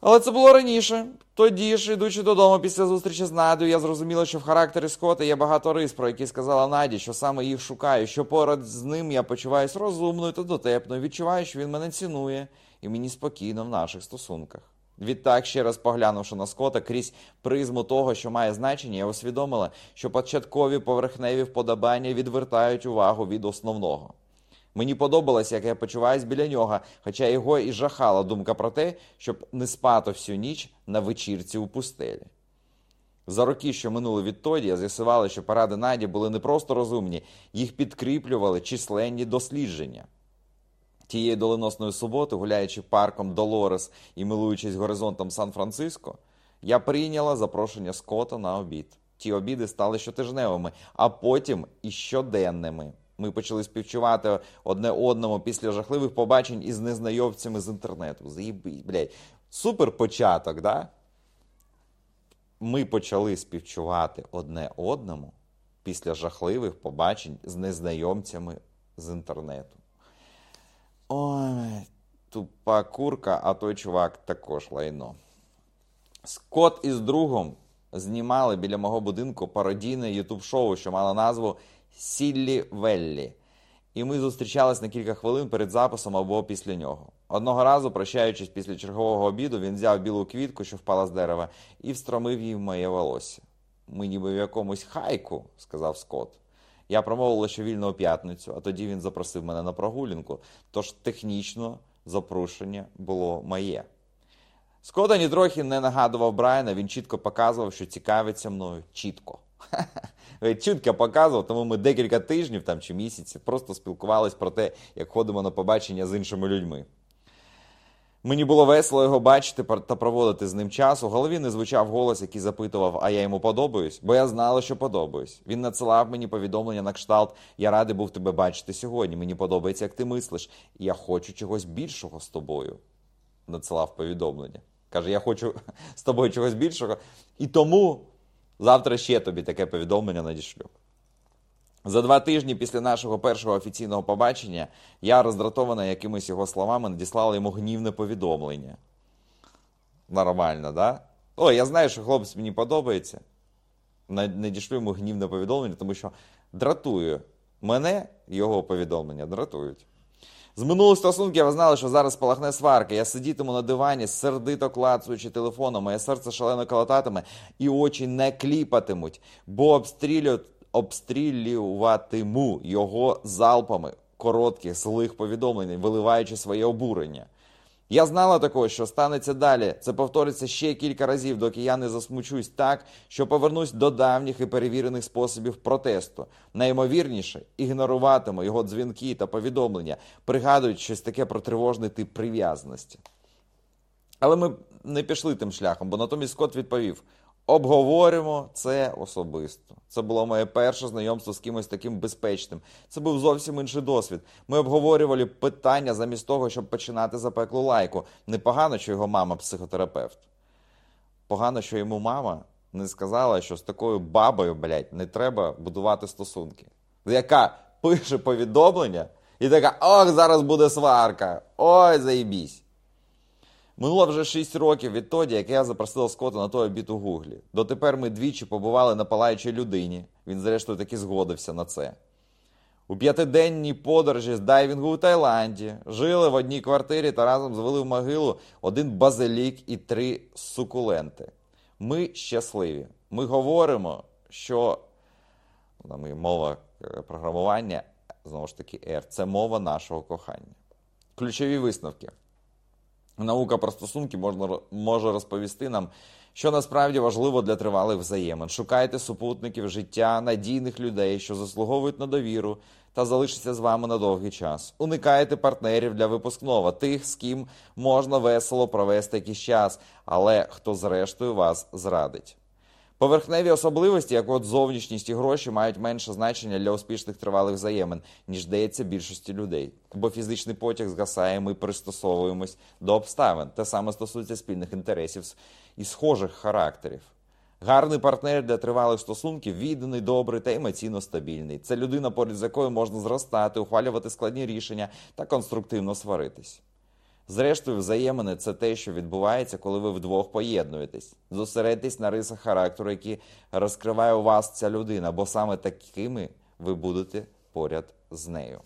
Але це було раніше. Тоді ж, ідучи додому після зустрічі з Надою, я зрозуміла, що в характері Скотта є багато рис, про які сказала Наді, що саме їх шукаю, що поряд з ним я почуваюся розумною та дотепною, відчуваю, що він мене цінує і мені спокійно в наших стосунках. Відтак, ще раз поглянувши на скота крізь призму того, що має значення, я усвідомила, що початкові поверхневі вподобання відвертають увагу від основного. Мені подобалось, як я почуваюсь біля нього, хоча його і жахала думка про те, щоб не спати всю ніч на вечірці у пустелі. За роки, що минули відтоді, я з'ясувала, що поради Наді були не просто розумні, їх підкріплювали численні дослідження. Тієї доленосної суботи, гуляючи парком Долорес і милуючись горизонтом Сан-Франциско, я прийняла запрошення Скота на обід. Ті обіди стали щотижневими, а потім і щоденними. Ми почали співчувати одне одному після жахливих побачень із незнайомцями з інтернету. Заїбись, блядь. Супер початок, да? Ми почали співчувати одне одному після жахливих побачень з незнайомцями з інтернету. Ой, тупа курка, а той чувак також лайно. Скот із другом знімали біля мого будинку пародійне ютуб-шоу, що мало назву Сіллі Веллі. І ми зустрічались на кілька хвилин перед записом або після нього. Одного разу, прощаючись після чергового обіду, він взяв білу квітку, що впала з дерева, і встромив її в моє волосся. Ми ніби в якомусь хайку, сказав Скотт. Я промовила, що вільно у п'ятницю, а тоді він запросив мене на прогулянку, тож технічно запрошення було моє. Скотт ані трохи не нагадував Брайана, він чітко показував, що цікавиться мною чітко. [LAUGHS] Чітко показував, тому ми декілька тижнів там чи місяців просто спілкувались про те, як ходимо на побачення з іншими людьми. Мені було весело його бачити та проводити з ним час. У голові не звучав голос, який запитував, а я йому подобаюсь, бо я знала, що подобаюсь. Він надсилав мені повідомлення на кшталт Я радий був тебе бачити сьогодні. Мені подобається, як ти мислиш. І я хочу чогось більшого з тобою. Надсилав повідомлення. Каже, я хочу [LAUGHS] з тобою чогось більшого. І тому завтра ще тобі таке повідомлення надішлю. За два тижні після нашого першого офіційного побачення я, роздратована якимись його словами, надіслала йому гнівне повідомлення. Нормально, да? О, я знаю, що хлопець мені подобається. Надішлю йому гнівне повідомлення, тому що дратує мене його повідомлення дратують. З минулих стосунків я знала, що зараз спалахне сварка. Я сидітиму на дивані, сердито клацуючи телефоном, моє серце шалено колотатиме, і очі не кліпатимуть, бо обстрілюють обстрілюватиму його залпами коротких злих повідомлень, виливаючи своє обурення. Я знала також, що станеться далі. Це повториться ще кілька разів, доки я не засмучусь так, що повернусь до давніх і перевірених способів протесту. Найімовірніше, ігноруватиму його дзвінки та повідомлення, пригадують щось таке про тривожний тип прив'язаності. Але ми не пішли тим шляхом, бо натомість Скотт відповів: Обговоримо це особисто. Це було моє перше знайомство з кимось таким безпечним. Це був зовсім інший досвід. Ми обговорювали питання замість того, щоб починати запеклу лайку. Непогано, що його мама психотерапевт. Погано, що йому мама не сказала, що з такою бабою, блядь, не треба будувати стосунки. Яка пише повідомлення і така: ох, зараз буде сварка! Ой, заїбісь! Минуло вже 6 років відтоді, як я запросила Скотта на той обід у Гуглі. Дотепер ми двічі побували на палаючій людині. Він, зрештою, таки згодився на це. У п'ятиденній подорожі з дайвінгу у Таїланді жили в одній квартирі та разом звели в могилу один базилік і три сукуленти. Ми щасливі. Ми говоримо, що мова е, програмування, знову ж таки, R, це мова нашого кохання. Ключові висновки. Наука про стосунки можна, може розповісти нам, що насправді важливо для тривалих взаємин. Шукайте супутників життя, надійних людей, що заслуговують на довіру та залишаться з вами на довгий час. Уникайте партнерів для випускного, тих, з ким можна весело провести якийсь час, але хто зрештою вас зрадить. Поверхневі особливості, як от зовнішність і гроші, мають менше значення для успішних тривалих взаємин, ніж здається більшості людей. Бо фізичний потяг згасає, ми пристосовуємось до обставин. Те саме стосується спільних інтересів і схожих характерів. Гарний партнер для тривалих стосунків відданий, добрий та емоційно стабільний. Це людина, поряд з якою можна зростати, ухвалювати складні рішення та конструктивно сваритись. Зрештою, взаємини це те, що відбувається, коли ви вдвох поєднуєтесь. Зосередьтесь на рисах характеру, які розкриває у вас ця людина, бо саме такими ви будете поряд з нею.